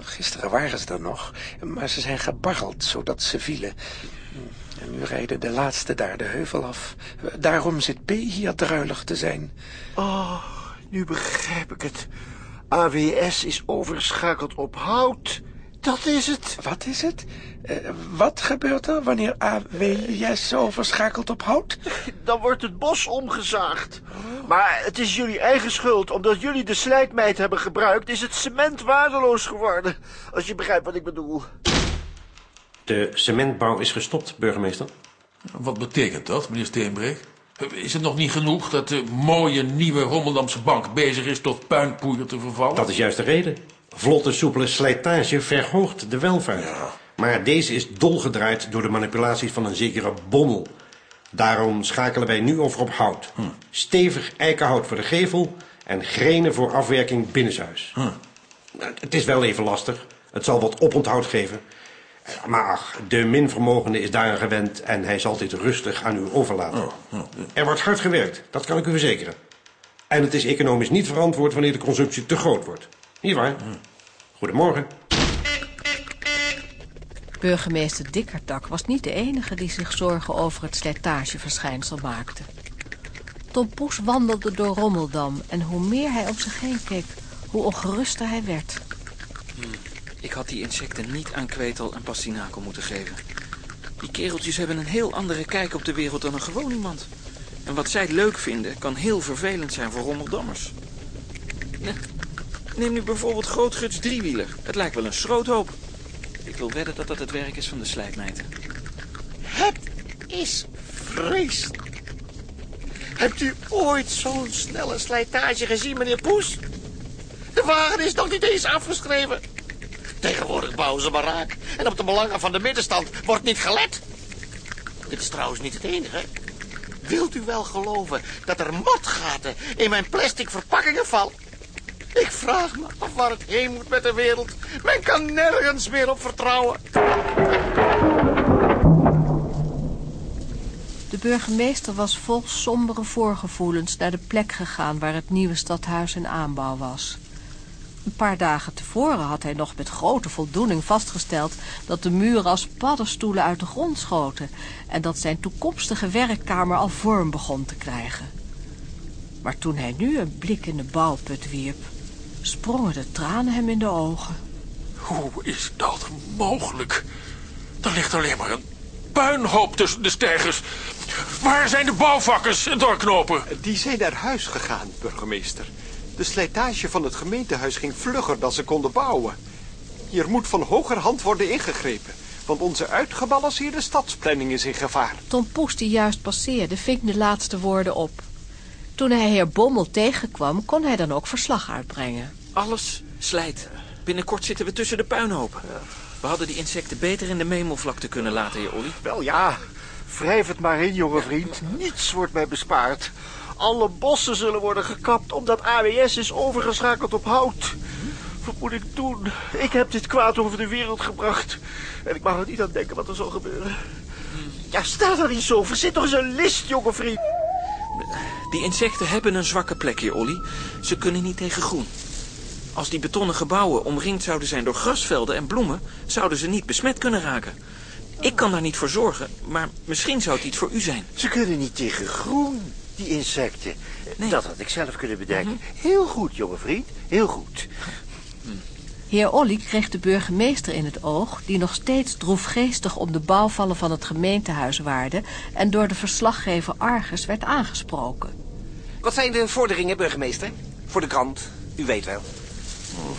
Gisteren waren ze er nog, maar ze zijn gebarreld zodat ze vielen. En nu rijden de laatste daar de heuvel af. Daarom zit P hier druilig te zijn. Oh, nu begrijp ik het. AWS is overgeschakeld op hout. Dat is het. Wat is het? Eh, wat gebeurt er wanneer AWS overschakelt op hout? Dan wordt het bos omgezaagd. Maar het is jullie eigen schuld. Omdat jullie de slijtmijt hebben gebruikt, is het cement waardeloos geworden. Als je begrijpt wat ik bedoel. De cementbouw is gestopt, burgemeester. Wat betekent dat, meneer Steenbreek? Is het nog niet genoeg dat de mooie nieuwe Rommeldamse bank bezig is tot puinpoeier te vervallen? Dat is juist de reden. Vlotte, soepele slijtage verhoogt de welvaart. Maar deze is dolgedraaid door de manipulaties van een zekere bommel. Daarom schakelen wij nu over op hout. Stevig eikenhout voor de gevel en grenen voor afwerking binnenshuis. Nou, Het is wel even lastig. Het zal wat oponthoud geven. Maar ach, de minvermogende is daaraan gewend en hij zal dit rustig aan u overlaten. Er wordt hard gewerkt, dat kan ik u verzekeren. En het is economisch niet verantwoord wanneer de consumptie te groot wordt. Niet waar? Goedemorgen. Burgemeester Dikkerdak was niet de enige die zich zorgen over het slijtageverschijnsel maakte. Tom Poes wandelde door Rommeldam en hoe meer hij om zich heen keek, hoe ongeruster hij werd. Ik had die insecten niet aan kwetel en pastinakel moeten geven. Die kereltjes hebben een heel andere kijk op de wereld dan een gewoon iemand. En wat zij leuk vinden, kan heel vervelend zijn voor Rommeldammers. Ne- Neem nu bijvoorbeeld Grootguts driewieler. Het lijkt wel een schroothoop. Ik wil wedden dat dat het werk is van de slijtmijten. Het is vreselijk. Hebt u ooit zo'n snelle slijtage gezien, meneer Poes? De wagen is nog niet eens afgeschreven. Tegenwoordig bouwen ze maar raak. En op de belangen van de middenstand wordt niet gelet. Dit is trouwens niet het enige. Wilt u wel geloven dat er motgaten in mijn plastic verpakkingen vallen? Ik vraag me af waar het heen moet met de wereld. Men kan nergens meer op vertrouwen. De burgemeester was vol sombere voorgevoelens naar de plek gegaan waar het nieuwe stadhuis in aanbouw was. Een paar dagen tevoren had hij nog met grote voldoening vastgesteld dat de muren als paddenstoelen uit de grond schoten en dat zijn toekomstige werkkamer al vorm begon te krijgen. Maar toen hij nu een blik in de bouwput wierp, sprongen de tranen hem in de ogen. Hoe is dat mogelijk? Er ligt alleen maar een puinhoop tussen de stijgers. Waar zijn de bouwvakkers en doorknopen? Die zijn naar huis gegaan, burgemeester. De slijtage van het gemeentehuis ging vlugger dan ze konden bouwen. Hier moet van hogerhand worden ingegrepen, want onze uitgebalanceerde stadsplanning is in gevaar. Tom Poes, die juist passeerde, ving de laatste woorden op. Toen hij heer Bommel tegenkwam, kon hij dan ook verslag uitbrengen. Alles slijt. Binnenkort zitten we tussen de puinhopen. We hadden die insecten beter in de memelvlakte kunnen laten, heer Olly. Wel ja, wrijf het maar in, jonge vriend. Niets wordt mij bespaard. Alle bossen zullen worden gekapt omdat AWS is overgeschakeld op hout. Wat moet ik doen? Ik heb dit kwaad over de wereld gebracht. En ik mag er niet aan denken wat er zal gebeuren. Ja, sta er niet zo. Verzit toch eens een list, jonge vriend. Die insecten hebben een zwakke plek, heer Olly. Ze kunnen niet tegen groen. Als die betonnen gebouwen omringd zouden zijn door grasvelden en bloemen... zouden ze niet besmet kunnen raken. Ik kan daar niet voor zorgen, maar misschien zou het iets voor u zijn. Ze kunnen niet tegen groen, die insecten. Dat had ik zelf kunnen bedenken. Mhm. Heel goed, jonge vriend. Heel goed. Heer Olly kreeg de burgemeester in het oog... die nog steeds droefgeestig om de bouwvallen van het gemeentehuis waarde... en door de verslaggever Argus werd aangesproken. Wat zijn de vorderingen, burgemeester? Voor de krant, u weet wel.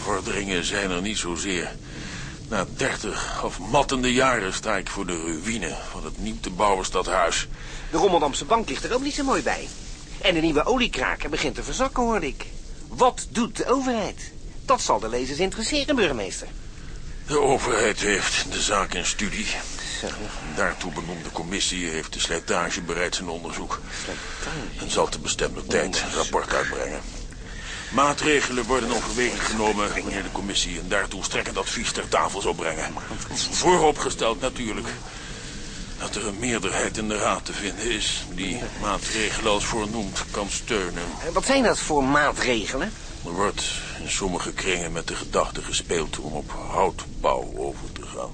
Vorderingen zijn er niet zozeer. Na dertig afmattende jaren sta ik voor de ruïne van het nieuw te bouwen stadhuis. De Rommeldamse bank ligt er ook niet zo mooi bij. En de nieuwe oliekraker begint te verzakken, hoorde ik. Wat doet de overheid? Dat zal de lezers interesseren, burgemeester. De overheid heeft de zaak in studie. Daartoe benoemde commissie heeft de slijtage bereid zijn onderzoek. En zal te bestemde tijd een rapport uitbrengen. Maatregelen worden overweging genomen wanneer de commissie een daartoe strekkend advies ter tafel zou brengen. Vooropgesteld natuurlijk dat er een meerderheid in de raad te vinden is die maatregelen als voornoemd kan steunen. En wat zijn dat voor maatregelen? Er wordt in sommige kringen met de gedachte gespeeld om op houtbouw over te gaan.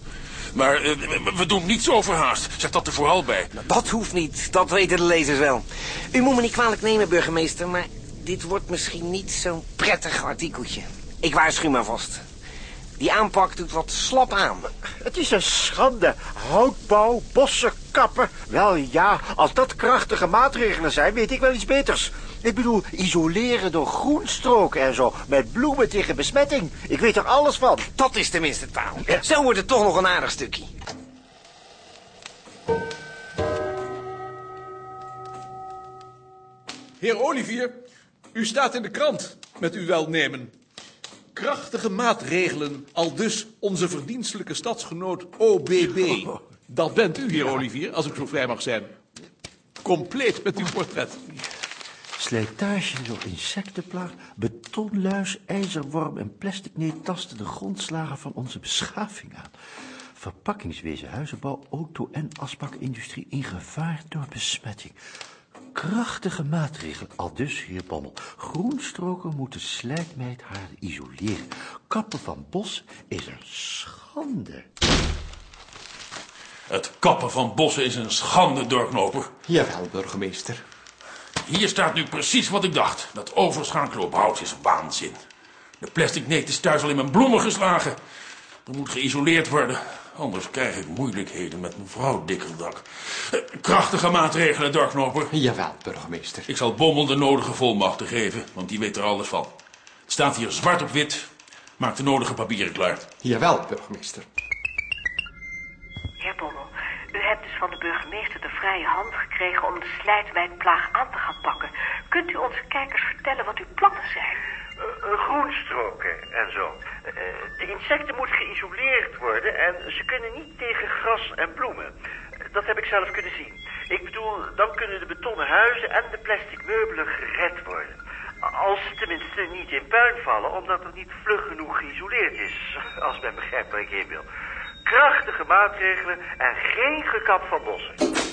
Maar eh, we doen niets overhaast. Zeg dat er vooral bij. Dat hoeft niet, dat weten de lezers wel. U moet me niet kwalijk nemen, burgemeester, maar dit wordt misschien niet zo'n prettig artikeltje. Ik waarschuw maar vast. Die aanpak doet wat slap aan. Het is een schande. Houtbouw, bossen kappen. Wel ja, als dat krachtige maatregelen zijn, weet ik wel iets beters. Ik bedoel, isoleren door groenstroken en zo. Met bloemen tegen besmetting. Ik weet er alles van. Dat is tenminste taal. Zo wordt het toch nog een aardig stukje. Heer Olivier, u staat in de krant met uw welnemen. Krachtige maatregelen, al dus onze verdienstelijke stadsgenoot OBB. Dat bent u, heer Olivier, als ik zo vrij mag zijn. Compleet met uw portret. Slijtage door insectenplaag, betonluis, ijzerworm en plastic neet tasten de grondslagen van onze beschaving aan. Verpakkingswezen, huizenbouw, auto- en asbakindustrie in gevaar door besmetting. Krachtige maatregelen, al dus, heer Bommel. Groenstroken moeten slijkmijt haar isoleren. Kappen van bos is een schande. Het kappen van bossen is een schande, doorknoper. Jawel, burgemeester. Hier staat nu precies wat ik dacht. Dat overschakelen op hout is waanzin. De plastic neet is thuis al in mijn bloemen geslagen. Er moet geïsoleerd worden. Anders krijg ik moeilijkheden met mevrouw Dikkerdak. Krachtige maatregelen, doorknoper. Jawel, burgemeester. Ik zal Bommel de nodige volmachten geven, want die weet er alles van. Het staat hier zwart op wit. Maak de nodige papieren klaar. Jawel, burgemeester. Heer Bommel, u hebt dus van de burgemeester de vrije hand gekregen om de slijtwijnplaag aan te gaan pakken. Kunt u onze kijkers vertellen wat uw plannen zijn? Groenstroken en zo. Uh, de insecten moeten geïsoleerd worden en ze kunnen niet tegen gras en bloemen. Dat heb ik zelf kunnen zien. Ik bedoel, dan kunnen de betonnen huizen en de plastic meubelen gered worden. Als ze tenminste niet in puin vallen, omdat er niet vlug genoeg geïsoleerd is. Als men begrijpt waar ik heen wil. Krachtige maatregelen en geen gekap van bossen.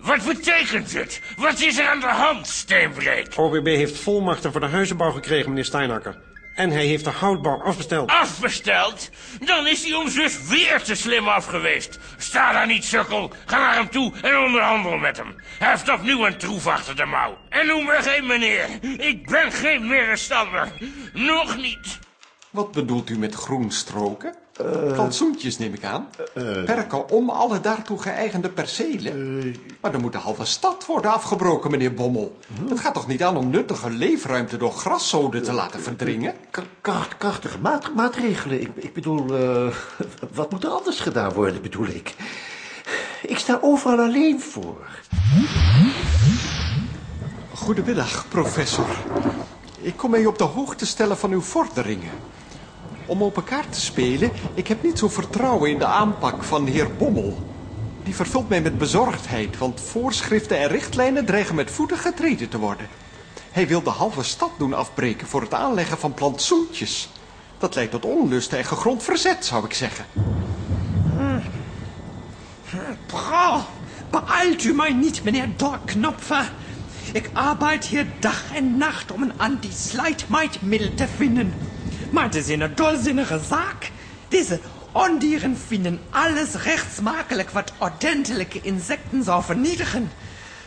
Wat betekent het? Wat is er aan de hand, Steenbreek? OBB heeft volmachten voor de huizenbouw gekregen, meneer Steinakker. En hij heeft de houtbouw afbesteld. Afbesteld? Dan is hij ons dus weer te slim af geweest. Sta daar niet, sukkel. Ga naar hem toe en onderhandel met hem. Hij heeft opnieuw een troef achter de mouw. En noem me geen meneer. Ik ben geen middenstander. Nog niet. Wat bedoelt u met groenstroken? Plantsoentjes neem ik aan. Perken om alle daartoe geëigende percelen. maar dan moet de halve stad worden afgebroken, meneer Bommel. Het gaat toch niet aan om nuttige leefruimte door graszoden te laten verdringen? Kracht, krachtige maat, maatregelen. Ik, ik bedoel, wat moet er anders gedaan worden, bedoel ik? Ik sta overal alleen voor. Goedemiddag, professor. Ik kom mij op de hoogte stellen van uw vorderingen. Om op elkaar te spelen, ik heb niet zo vertrouwen in de aanpak van heer Bommel. Die vervult mij met bezorgdheid, want voorschriften en richtlijnen dreigen met voeten getreden te worden. Hij wil de halve stad doen afbreken voor het aanleggen van plantsoentjes. Dat leidt tot onlust en gegrond verzet, zou ik zeggen. Bra, beeilt u mij niet, meneer Dorknopfer. Ik arbeid hier dag en nacht om een anti-slijtmeidmiddel te vinden. Maar het is een dolzinnige zaak. Deze ondieren vinden alles rechtsmakelijk wat ordentelijke insecten zou vernietigen.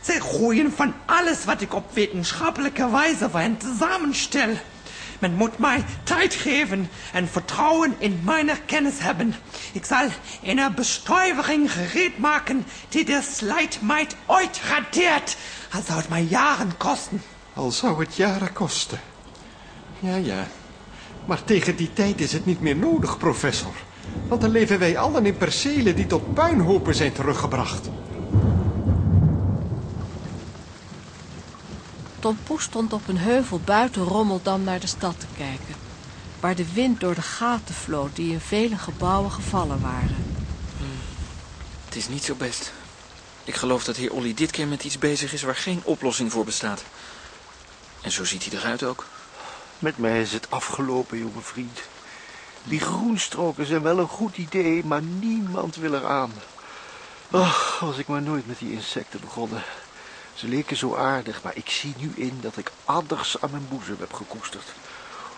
Zij groeien van alles wat ik op wetenschappelijke wijze van samenstel. Men moet mij tijd geven en vertrouwen in mijn kennis hebben. Ik zal een bestuivering gereed maken die de slijtmeid ooit radeert. Al zou het mij jaren kosten. Al zou het jaren kosten. Ja, ja. Maar tegen die tijd is het niet meer nodig, professor. Want dan leven wij allen in percelen die tot puinhopen zijn teruggebracht. Tom Poes stond op een heuvel buiten Rommeldam naar de stad te kijken. Waar de wind door de gaten vloot die in vele gebouwen gevallen waren. Het is niet zo best. Ik geloof dat heer Olly dit keer met iets bezig is waar geen oplossing voor bestaat. En zo ziet hij eruit ook. Met mij is het afgelopen, jonge vriend. Die groenstroken zijn wel een goed idee, maar niemand wil eraan. Ach, was ik maar nooit met die insecten begonnen. Ze leken zo aardig, maar ik zie nu in dat ik adders aan mijn boezem heb gekoesterd.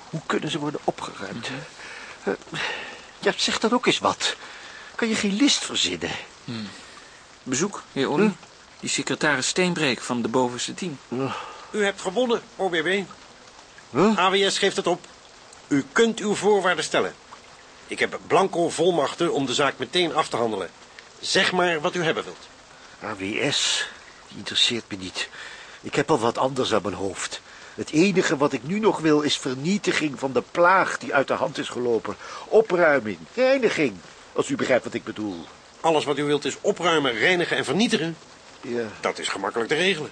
Hoe kunnen ze worden opgeruimd? Uh, ja, zeg dan ook eens wat. Kan je geen list verzinnen? Hmm. Bezoek, heer Olly. Die secretaris Steenbreek van de bovenste team. U hebt gewonnen, AWS geeft het op. U kunt uw voorwaarden stellen. Ik heb blanco volmachten om de zaak meteen af te handelen. Zeg maar wat u hebben wilt. AWS, die interesseert me niet. Ik heb al wat anders aan mijn hoofd. Het enige wat ik nu nog wil is vernietiging van de plaag die uit de hand is gelopen. Opruiming, reiniging, als u begrijpt wat ik bedoel. Alles wat u wilt is opruimen, reinigen en vernietigen. Ja. Dat is gemakkelijk te regelen.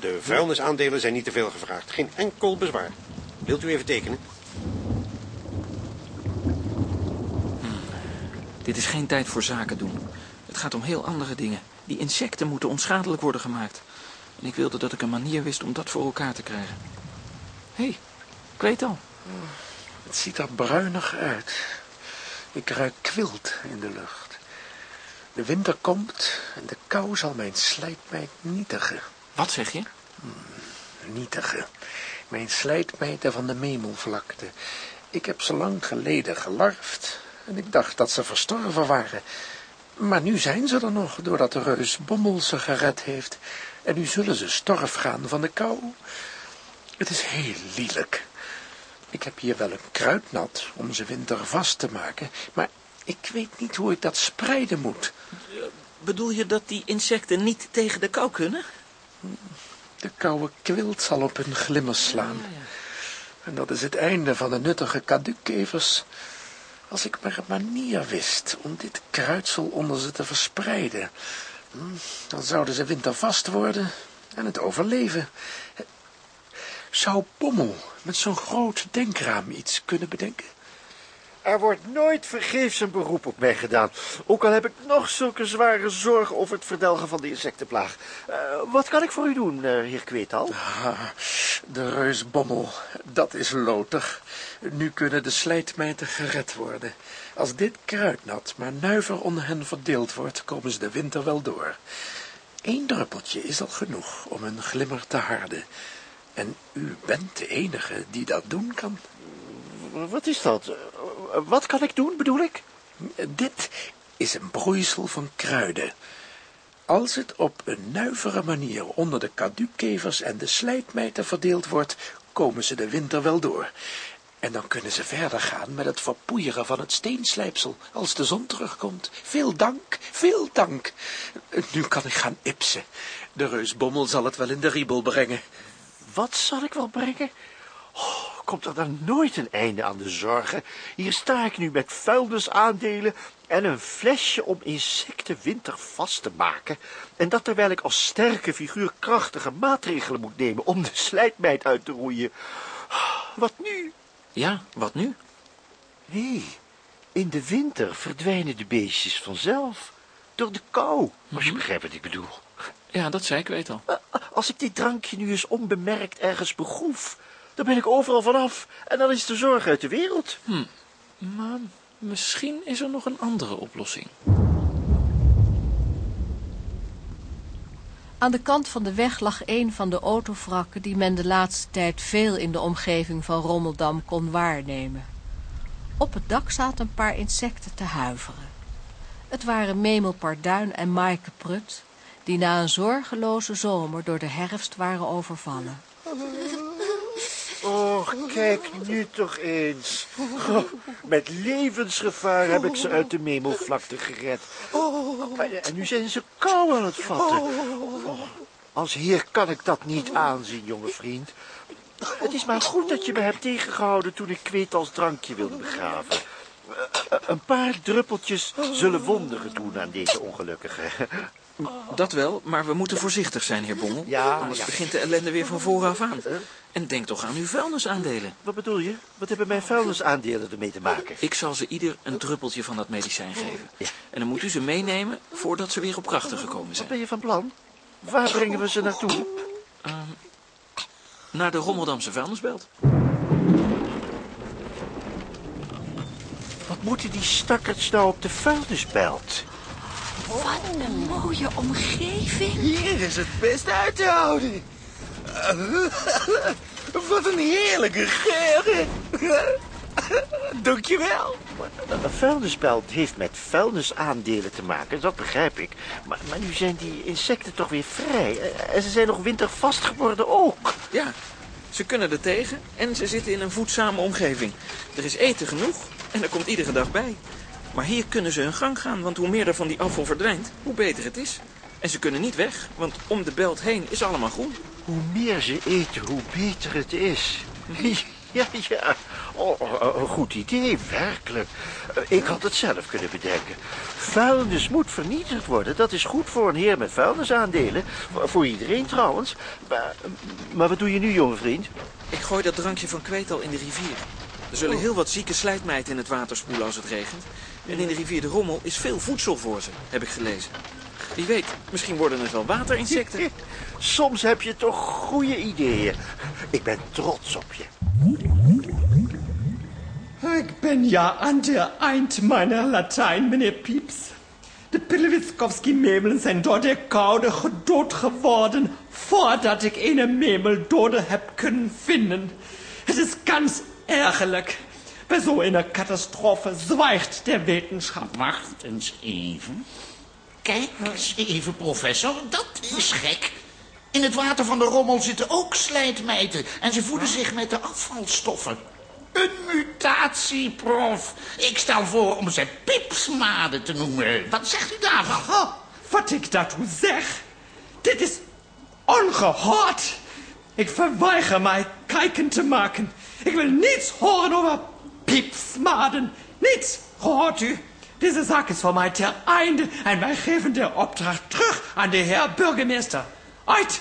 De vuilnisaandelen zijn niet te veel gevraagd. Geen enkel bezwaar. Wilt u even tekenen? Dit is geen tijd voor zaken doen. Het gaat om heel andere dingen. Die insecten moeten onschadelijk worden gemaakt. En ik wilde dat ik een manier wist om dat voor elkaar te krijgen. Hé, hey, ik weet al. Het ziet er bruinig uit. Ik ruik kwilt in de lucht. De winter komt en de kou zal mijn slijtmijt nietigen. Wat zeg je? Nietigen. Mijn slijtmijten van de Memelvlakte. Ik heb ze lang geleden gelarfd en ik dacht dat ze verstorven waren. Maar nu zijn ze er nog, doordat de reus Bommel ze gered heeft. En nu zullen ze storf gaan van de kou. Het is heel lielijk. Ik heb hier wel een kruidnat om ze winter vast te maken, maar ik weet niet hoe ik dat spreiden moet. Bedoel je dat die insecten niet tegen de kou kunnen? De koude kwilt zal op hun glimmers slaan. En dat is het einde van de nuttige kadukevers. Als ik maar een manier wist om dit kruidsel onder ze te verspreiden, hm, dan zouden ze wintervast worden en het overleven. Zou Bommel met zo'n groot denkraam iets kunnen bedenken? Er wordt nooit vergeefs een beroep op mij gedaan. Ook al heb ik nog zulke zware zorgen over het verdelgen van de insectenplaag. Uh, wat kan ik voor u doen, uh, heer Kweetal? Ah, de reusbommel, dat is lotig. Nu kunnen de slijtmijten gered worden. Als dit kruidnat maar nuiver onder hen verdeeld wordt, komen ze de winter wel door. Eén druppeltje is al genoeg om hun glimmer te harden. En u bent de enige die dat doen kan. Wat is dat? Wat kan ik doen, bedoel ik? Dit is een broeisel van kruiden. Als het op een nuivere manier onder de kadukevers en de slijtmijten verdeeld wordt, komen ze de winter wel door. En dan kunnen ze verder gaan met het verpoeieren van het steenslijpsel als de zon terugkomt. Veel dank, veel dank. Nu kan ik gaan ipsen. De reusbommel zal het wel in de riebel brengen. Wat zal ik wel brengen? Oh, komt er dan nooit een einde aan de zorgen? Hier sta ik nu met vuilnisaandelen en een flesje om insecten winter vast te maken. En dat terwijl ik als sterke figuur krachtige maatregelen moet nemen om de slijtmijt uit te roeien. Wat nu? Ja, wat nu? Nee, in de winter verdwijnen de beestjes vanzelf. Door de kou, als je begrijpt wat ik bedoel. Ja, dat zei ik, weet al. Als ik dit drankje nu eens onbemerkt ergens begroef, dan ben ik overal vanaf en dan is de zorg uit de wereld. Hm. Maar misschien is er nog een andere oplossing. Aan de kant van de weg lag een van de autovrakken die men de laatste tijd veel in de omgeving van Rommeldam kon waarnemen. Op het dak zaten een paar insecten te huiveren. Het waren Memelparduin en Maaike Prut, die na een zorgeloze zomer door de herfst waren overvallen. Och, kijk nu toch eens. Oh, met levensgevaar heb ik ze uit de Memelvlakte gered. En nu zijn ze kou aan het vatten. Oh, als heer kan ik dat niet aanzien, jonge vriend. Het is maar goed dat je me hebt tegengehouden toen ik kweet als drankje wilde begraven. Een paar druppeltjes zullen wonderen doen aan deze ongelukkige. Dat wel, maar we moeten voorzichtig zijn, heer Bommel. Ja, Anders ja. begint de ellende weer van vooraf aan. En denk toch aan uw vuilnisaandelen. Wat bedoel je? Wat hebben mijn vuilnisaandelen ermee te maken? Ik zal ze ieder een druppeltje van dat medicijn geven. En dan moet u ze meenemen voordat ze weer op krachten gekomen Wat zijn. ben je van plan? Waar brengen we ze naartoe? Ehm, naar de Rommeldamse vuilnisbelt. Wat moeten die stakkerts nou op de vuilnisbelt? Wat een mooie omgeving. Hier is het best uit te houden. Wat een heerlijke geur. Dankjewel. Een vuilnisbelt heeft met vuilnisaandelen te maken, dat begrijp ik. Maar, maar nu zijn die insecten toch weer vrij. En ze zijn nog wintervast geworden ook. Ja, ze kunnen er tegen en ze zitten in een voedzame omgeving. Er is eten genoeg en er komt iedere dag bij. Maar hier kunnen ze hun gang gaan, want hoe meer er van die afval verdwijnt, hoe beter het is. En ze kunnen niet weg, want om de belt heen is allemaal groen. Hoe meer ze eten, hoe beter het is. Ja, ja. Oh, oh, een goed idee, werkelijk. Eh, Ik had het zelf kunnen bedenken. Vuilnis moet vernietigd worden. Dat is goed voor een heer met vuilnisaandelen. Voor- iedereen trouwens. Maar, maar wat doe je nu, jonge vriend? Ik gooi dat drankje van kweetal in de rivier. Er zullen heel wat zieke slijtmijten in het water spoelen als het regent. En in de rivier de Rommel is veel voedsel voor ze, heb ik gelezen. Wie weet, misschien worden het wel waterinsecten. Soms heb je toch goede ideeën. Ik ben trots op je. Ik ben ja aan de eind meiner Latein, meneer Pieps. De Pillewitzkowski-memelen zijn door de koude gedood geworden, voordat ik een memeldode heb kunnen vinden. Het is ganz ergerlijk. Bij zo'n catastrofe zwijgt de wetenschap. Wacht eens even. Kijk eens even, professor. Dat is gek. In het water van de rommel zitten ook slijtmijten. En ze voeden zich met de afvalstoffen. Een mutatie, prof. Ik stel voor om ze pipsmaden te noemen. Wat zegt u daarvan? Oh, wat ik daartoe zeg. Dit is ongehoord. Ik verweiger mij kijken te maken. Ik wil niets horen over piepsmaden. Niets, hoort u? Deze zaak is voor mij ter einde en wij geven de opdracht terug aan de heer burgemeester. Uit!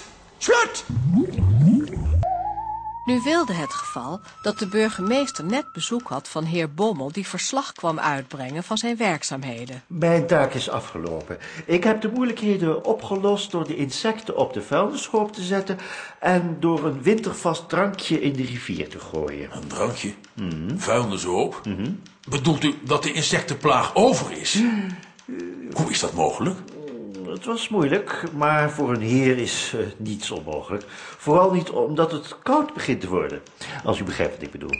Nu wilde het geval dat de burgemeester net bezoek had van heer Bommel... die verslag kwam uitbrengen van zijn werkzaamheden. Mijn taak is afgelopen. Ik heb de moeilijkheden opgelost door de insecten op de vuilnishoop te zetten... en door een wintervast drankje in de rivier te gooien. Een drankje? Vuilnishoop? Bedoelt u dat de insectenplaag over is? Hoe is dat mogelijk? Het was moeilijk, maar voor een heer is eh, niets onmogelijk. Vooral niet omdat het koud begint te worden. Als u begrijpt wat ik bedoel.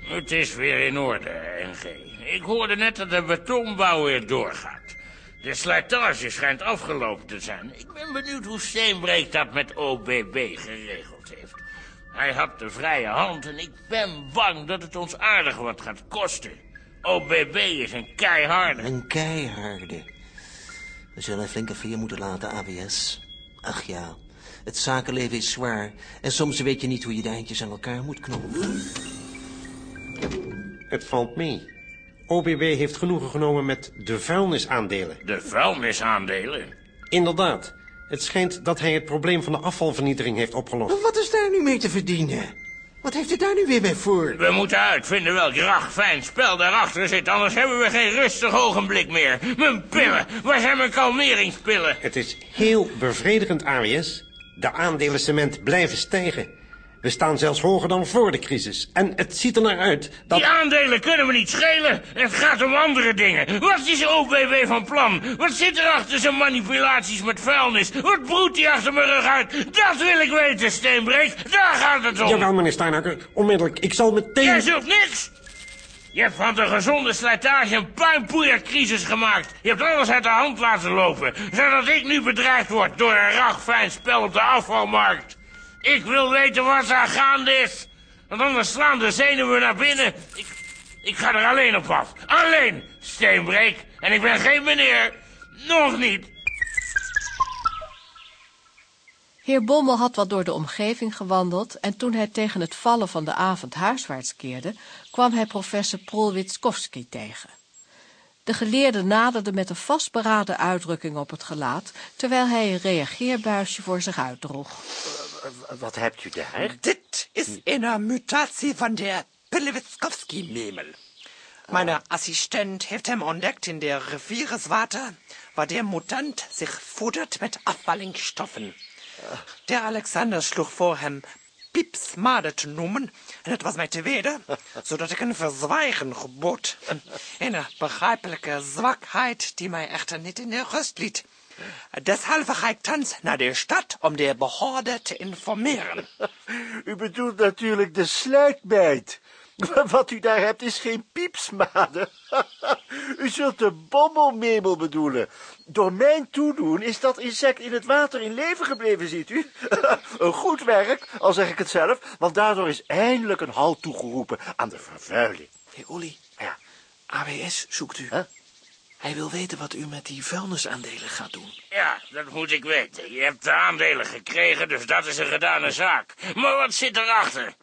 Het is weer in orde, NG. Ik hoorde net dat de betonbouw weer doorgaat. De slijtage schijnt afgelopen te zijn. Ik ben benieuwd hoe Steenbreek dat met OBB geregeld heeft. Hij had de vrije hand en ik ben bang dat het ons aardig wat gaat kosten. OBB is een keiharde. Een keiharde. We zullen een flinke veer moeten laten, AWS. Ach ja, het zakenleven is zwaar. En soms weet je niet hoe je de eindjes aan elkaar moet knopen. Het valt mee. OBW heeft genoegen genomen met de vuilnisaandelen. De vuilnisaandelen? Inderdaad. Het schijnt dat hij het probleem van de afvalvernietiging heeft opgelost. Wat is daar nu mee te verdienen? Wat heeft het daar nu weer mee voor? We moeten uitvinden welk ragfijn spel daarachter zit, anders hebben we geen rustig ogenblik meer. Mijn pillen, waar zijn mijn kalmeringspillen? Het is heel bevredigend, AWS. De aandelen cement blijven stijgen. We staan zelfs hoger dan voor de crisis. En het ziet er naar uit dat... Die aandelen kunnen we niet schelen. Het gaat om andere dingen. Wat is OBW van plan? Wat zit er achter zijn manipulaties met vuilnis? Wat broedt hij achter mijn rug uit? Dat wil ik weten, Steenbreek. Daar gaat het om. Jawel, meneer Steinhakker. Onmiddellijk. Ik zal meteen... Jij zult niks. Je hebt van de gezonde slijtage een puinpoeiercrisis gemaakt. Je hebt alles uit de hand laten lopen. Zodat ik nu bedreigd word door een ragfijn spel op de afvalmarkt. Ik wil weten wat er gaande is. Want anders slaan de zenuwen naar binnen. Ik, ik ga er alleen op af. Alleen, steenbreek. En ik ben geen meneer. Nog niet. Heer Bommel had wat door de omgeving gewandeld en toen hij tegen het vallen van de avond huiswaarts keerde, kwam hij professor Prolwitskowski tegen. De geleerde naderde met een vastberaden uitdrukking op het gelaat, terwijl hij een reageerbuisje voor zich uitdroeg. Wat hebt u daar? Dit is een mutatie van der Pelewitzkowski-Memel. Meine Assistent heeft hem ontdekt in der Riviereswater, waar der Mutant zich voedert met afvallingsstoffen. Der Alexander sloeg voor hem piepsmade te noemen, en het was mij te weder, zodat ik een verzwijgen gebood. Een begrijpelijke zwakheid die mij echter niet in de rust liet. Deshalb ga ik thans naar de stad om de behorde te informeren. U bedoelt natuurlijk de sluitmeid. Wat u daar hebt is geen piepsmade. U zult de bommelmemel bedoelen. Door mijn toedoen is dat insect in het water in leven gebleven, ziet u. Een goed werk, al zeg ik het zelf, want daardoor is eindelijk een halt toegeroepen aan de vervuiling. Hé, Olly. Ja. AWS zoekt u. Hij wil weten wat u met die vuilnisaandelen gaat doen. Ja, dat moet ik weten. Je hebt de aandelen gekregen, dus dat is een gedane zaak. Maar wat zit erachter?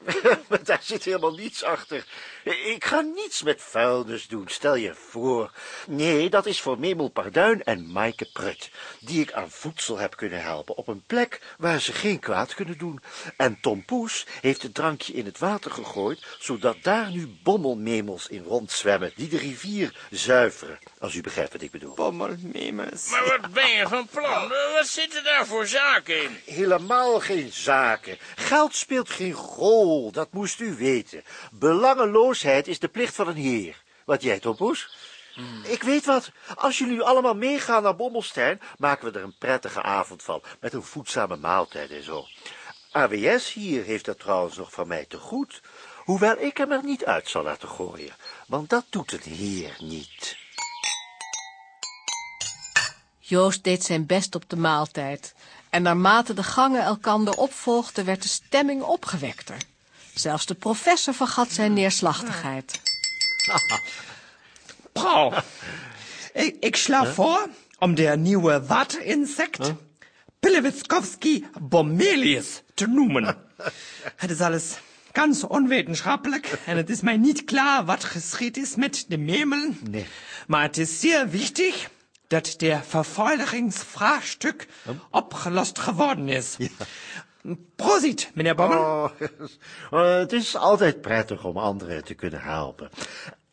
Maar daar zit helemaal niets achter. Ik ga niets met vuilnis doen, stel je voor. Nee, dat is voor Memel Parduin en Maaike Prut, die ik aan voedsel heb kunnen helpen op een plek waar ze geen kwaad kunnen doen. En Tom Poes heeft het drankje in het water gegooid, zodat daar nu bommelmemels in rondzwemmen, die de rivier zuiveren, als u begrijpt wat ik bedoel. Bommelmemels. Maar wat ben je van plan? Wat zitten daar voor zaken in? Helemaal geen zaken. Geld speelt geen rol, dat moest u weten. Belangeloosheid is de plicht van een heer. Wat jij, Tompoes? Ik weet wat, als jullie allemaal meegaan naar Bommelstein, maken we er een prettige avond van, met een voedzame maaltijd en zo. AWS hier heeft dat trouwens nog van mij te goed, hoewel ik hem er niet uit zal laten gooien, want dat doet een heer niet. Joost deed zijn best op de maaltijd. En naarmate de gangen elkander opvolgden, werd de stemming opgewekter. Zelfs de professor vergat zijn neerslachtigheid. Paul, ik, ik sla voor om de nieuwe waterinsect Pelewitzkowski Bommelius te noemen. Het is alles ganz onwetenschappelijk en het is mij niet klaar wat geschied is met de memel. Nee. Maar het is zeer wichtig dat der Verfeueringsvraagstuk opgelost geworden is. Proziet, meneer Bommel. Oh, eh, het is altijd prettig om anderen te kunnen helpen.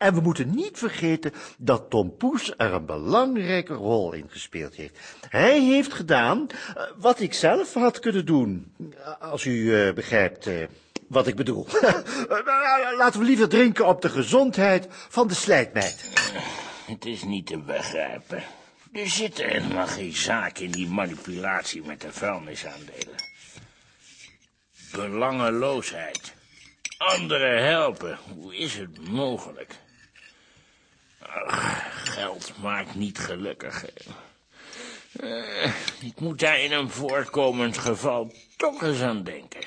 En we moeten niet vergeten dat Tom Poes er een belangrijke rol in gespeeld heeft. Hij heeft gedaan eh, wat ik zelf had kunnen doen, als u eh, begrijpt eh, wat ik bedoel. Laten we liever drinken op de gezondheid van de slijtmeid. Het is niet te begrijpen. Er zit helemaal geen zaak in die manipulatie met de vuilnisaandelen. Belangeloosheid. Anderen helpen. Hoe is het mogelijk? Geld maakt niet gelukkig. Eh, ik moet daar in een voorkomend geval toch eens aan denken.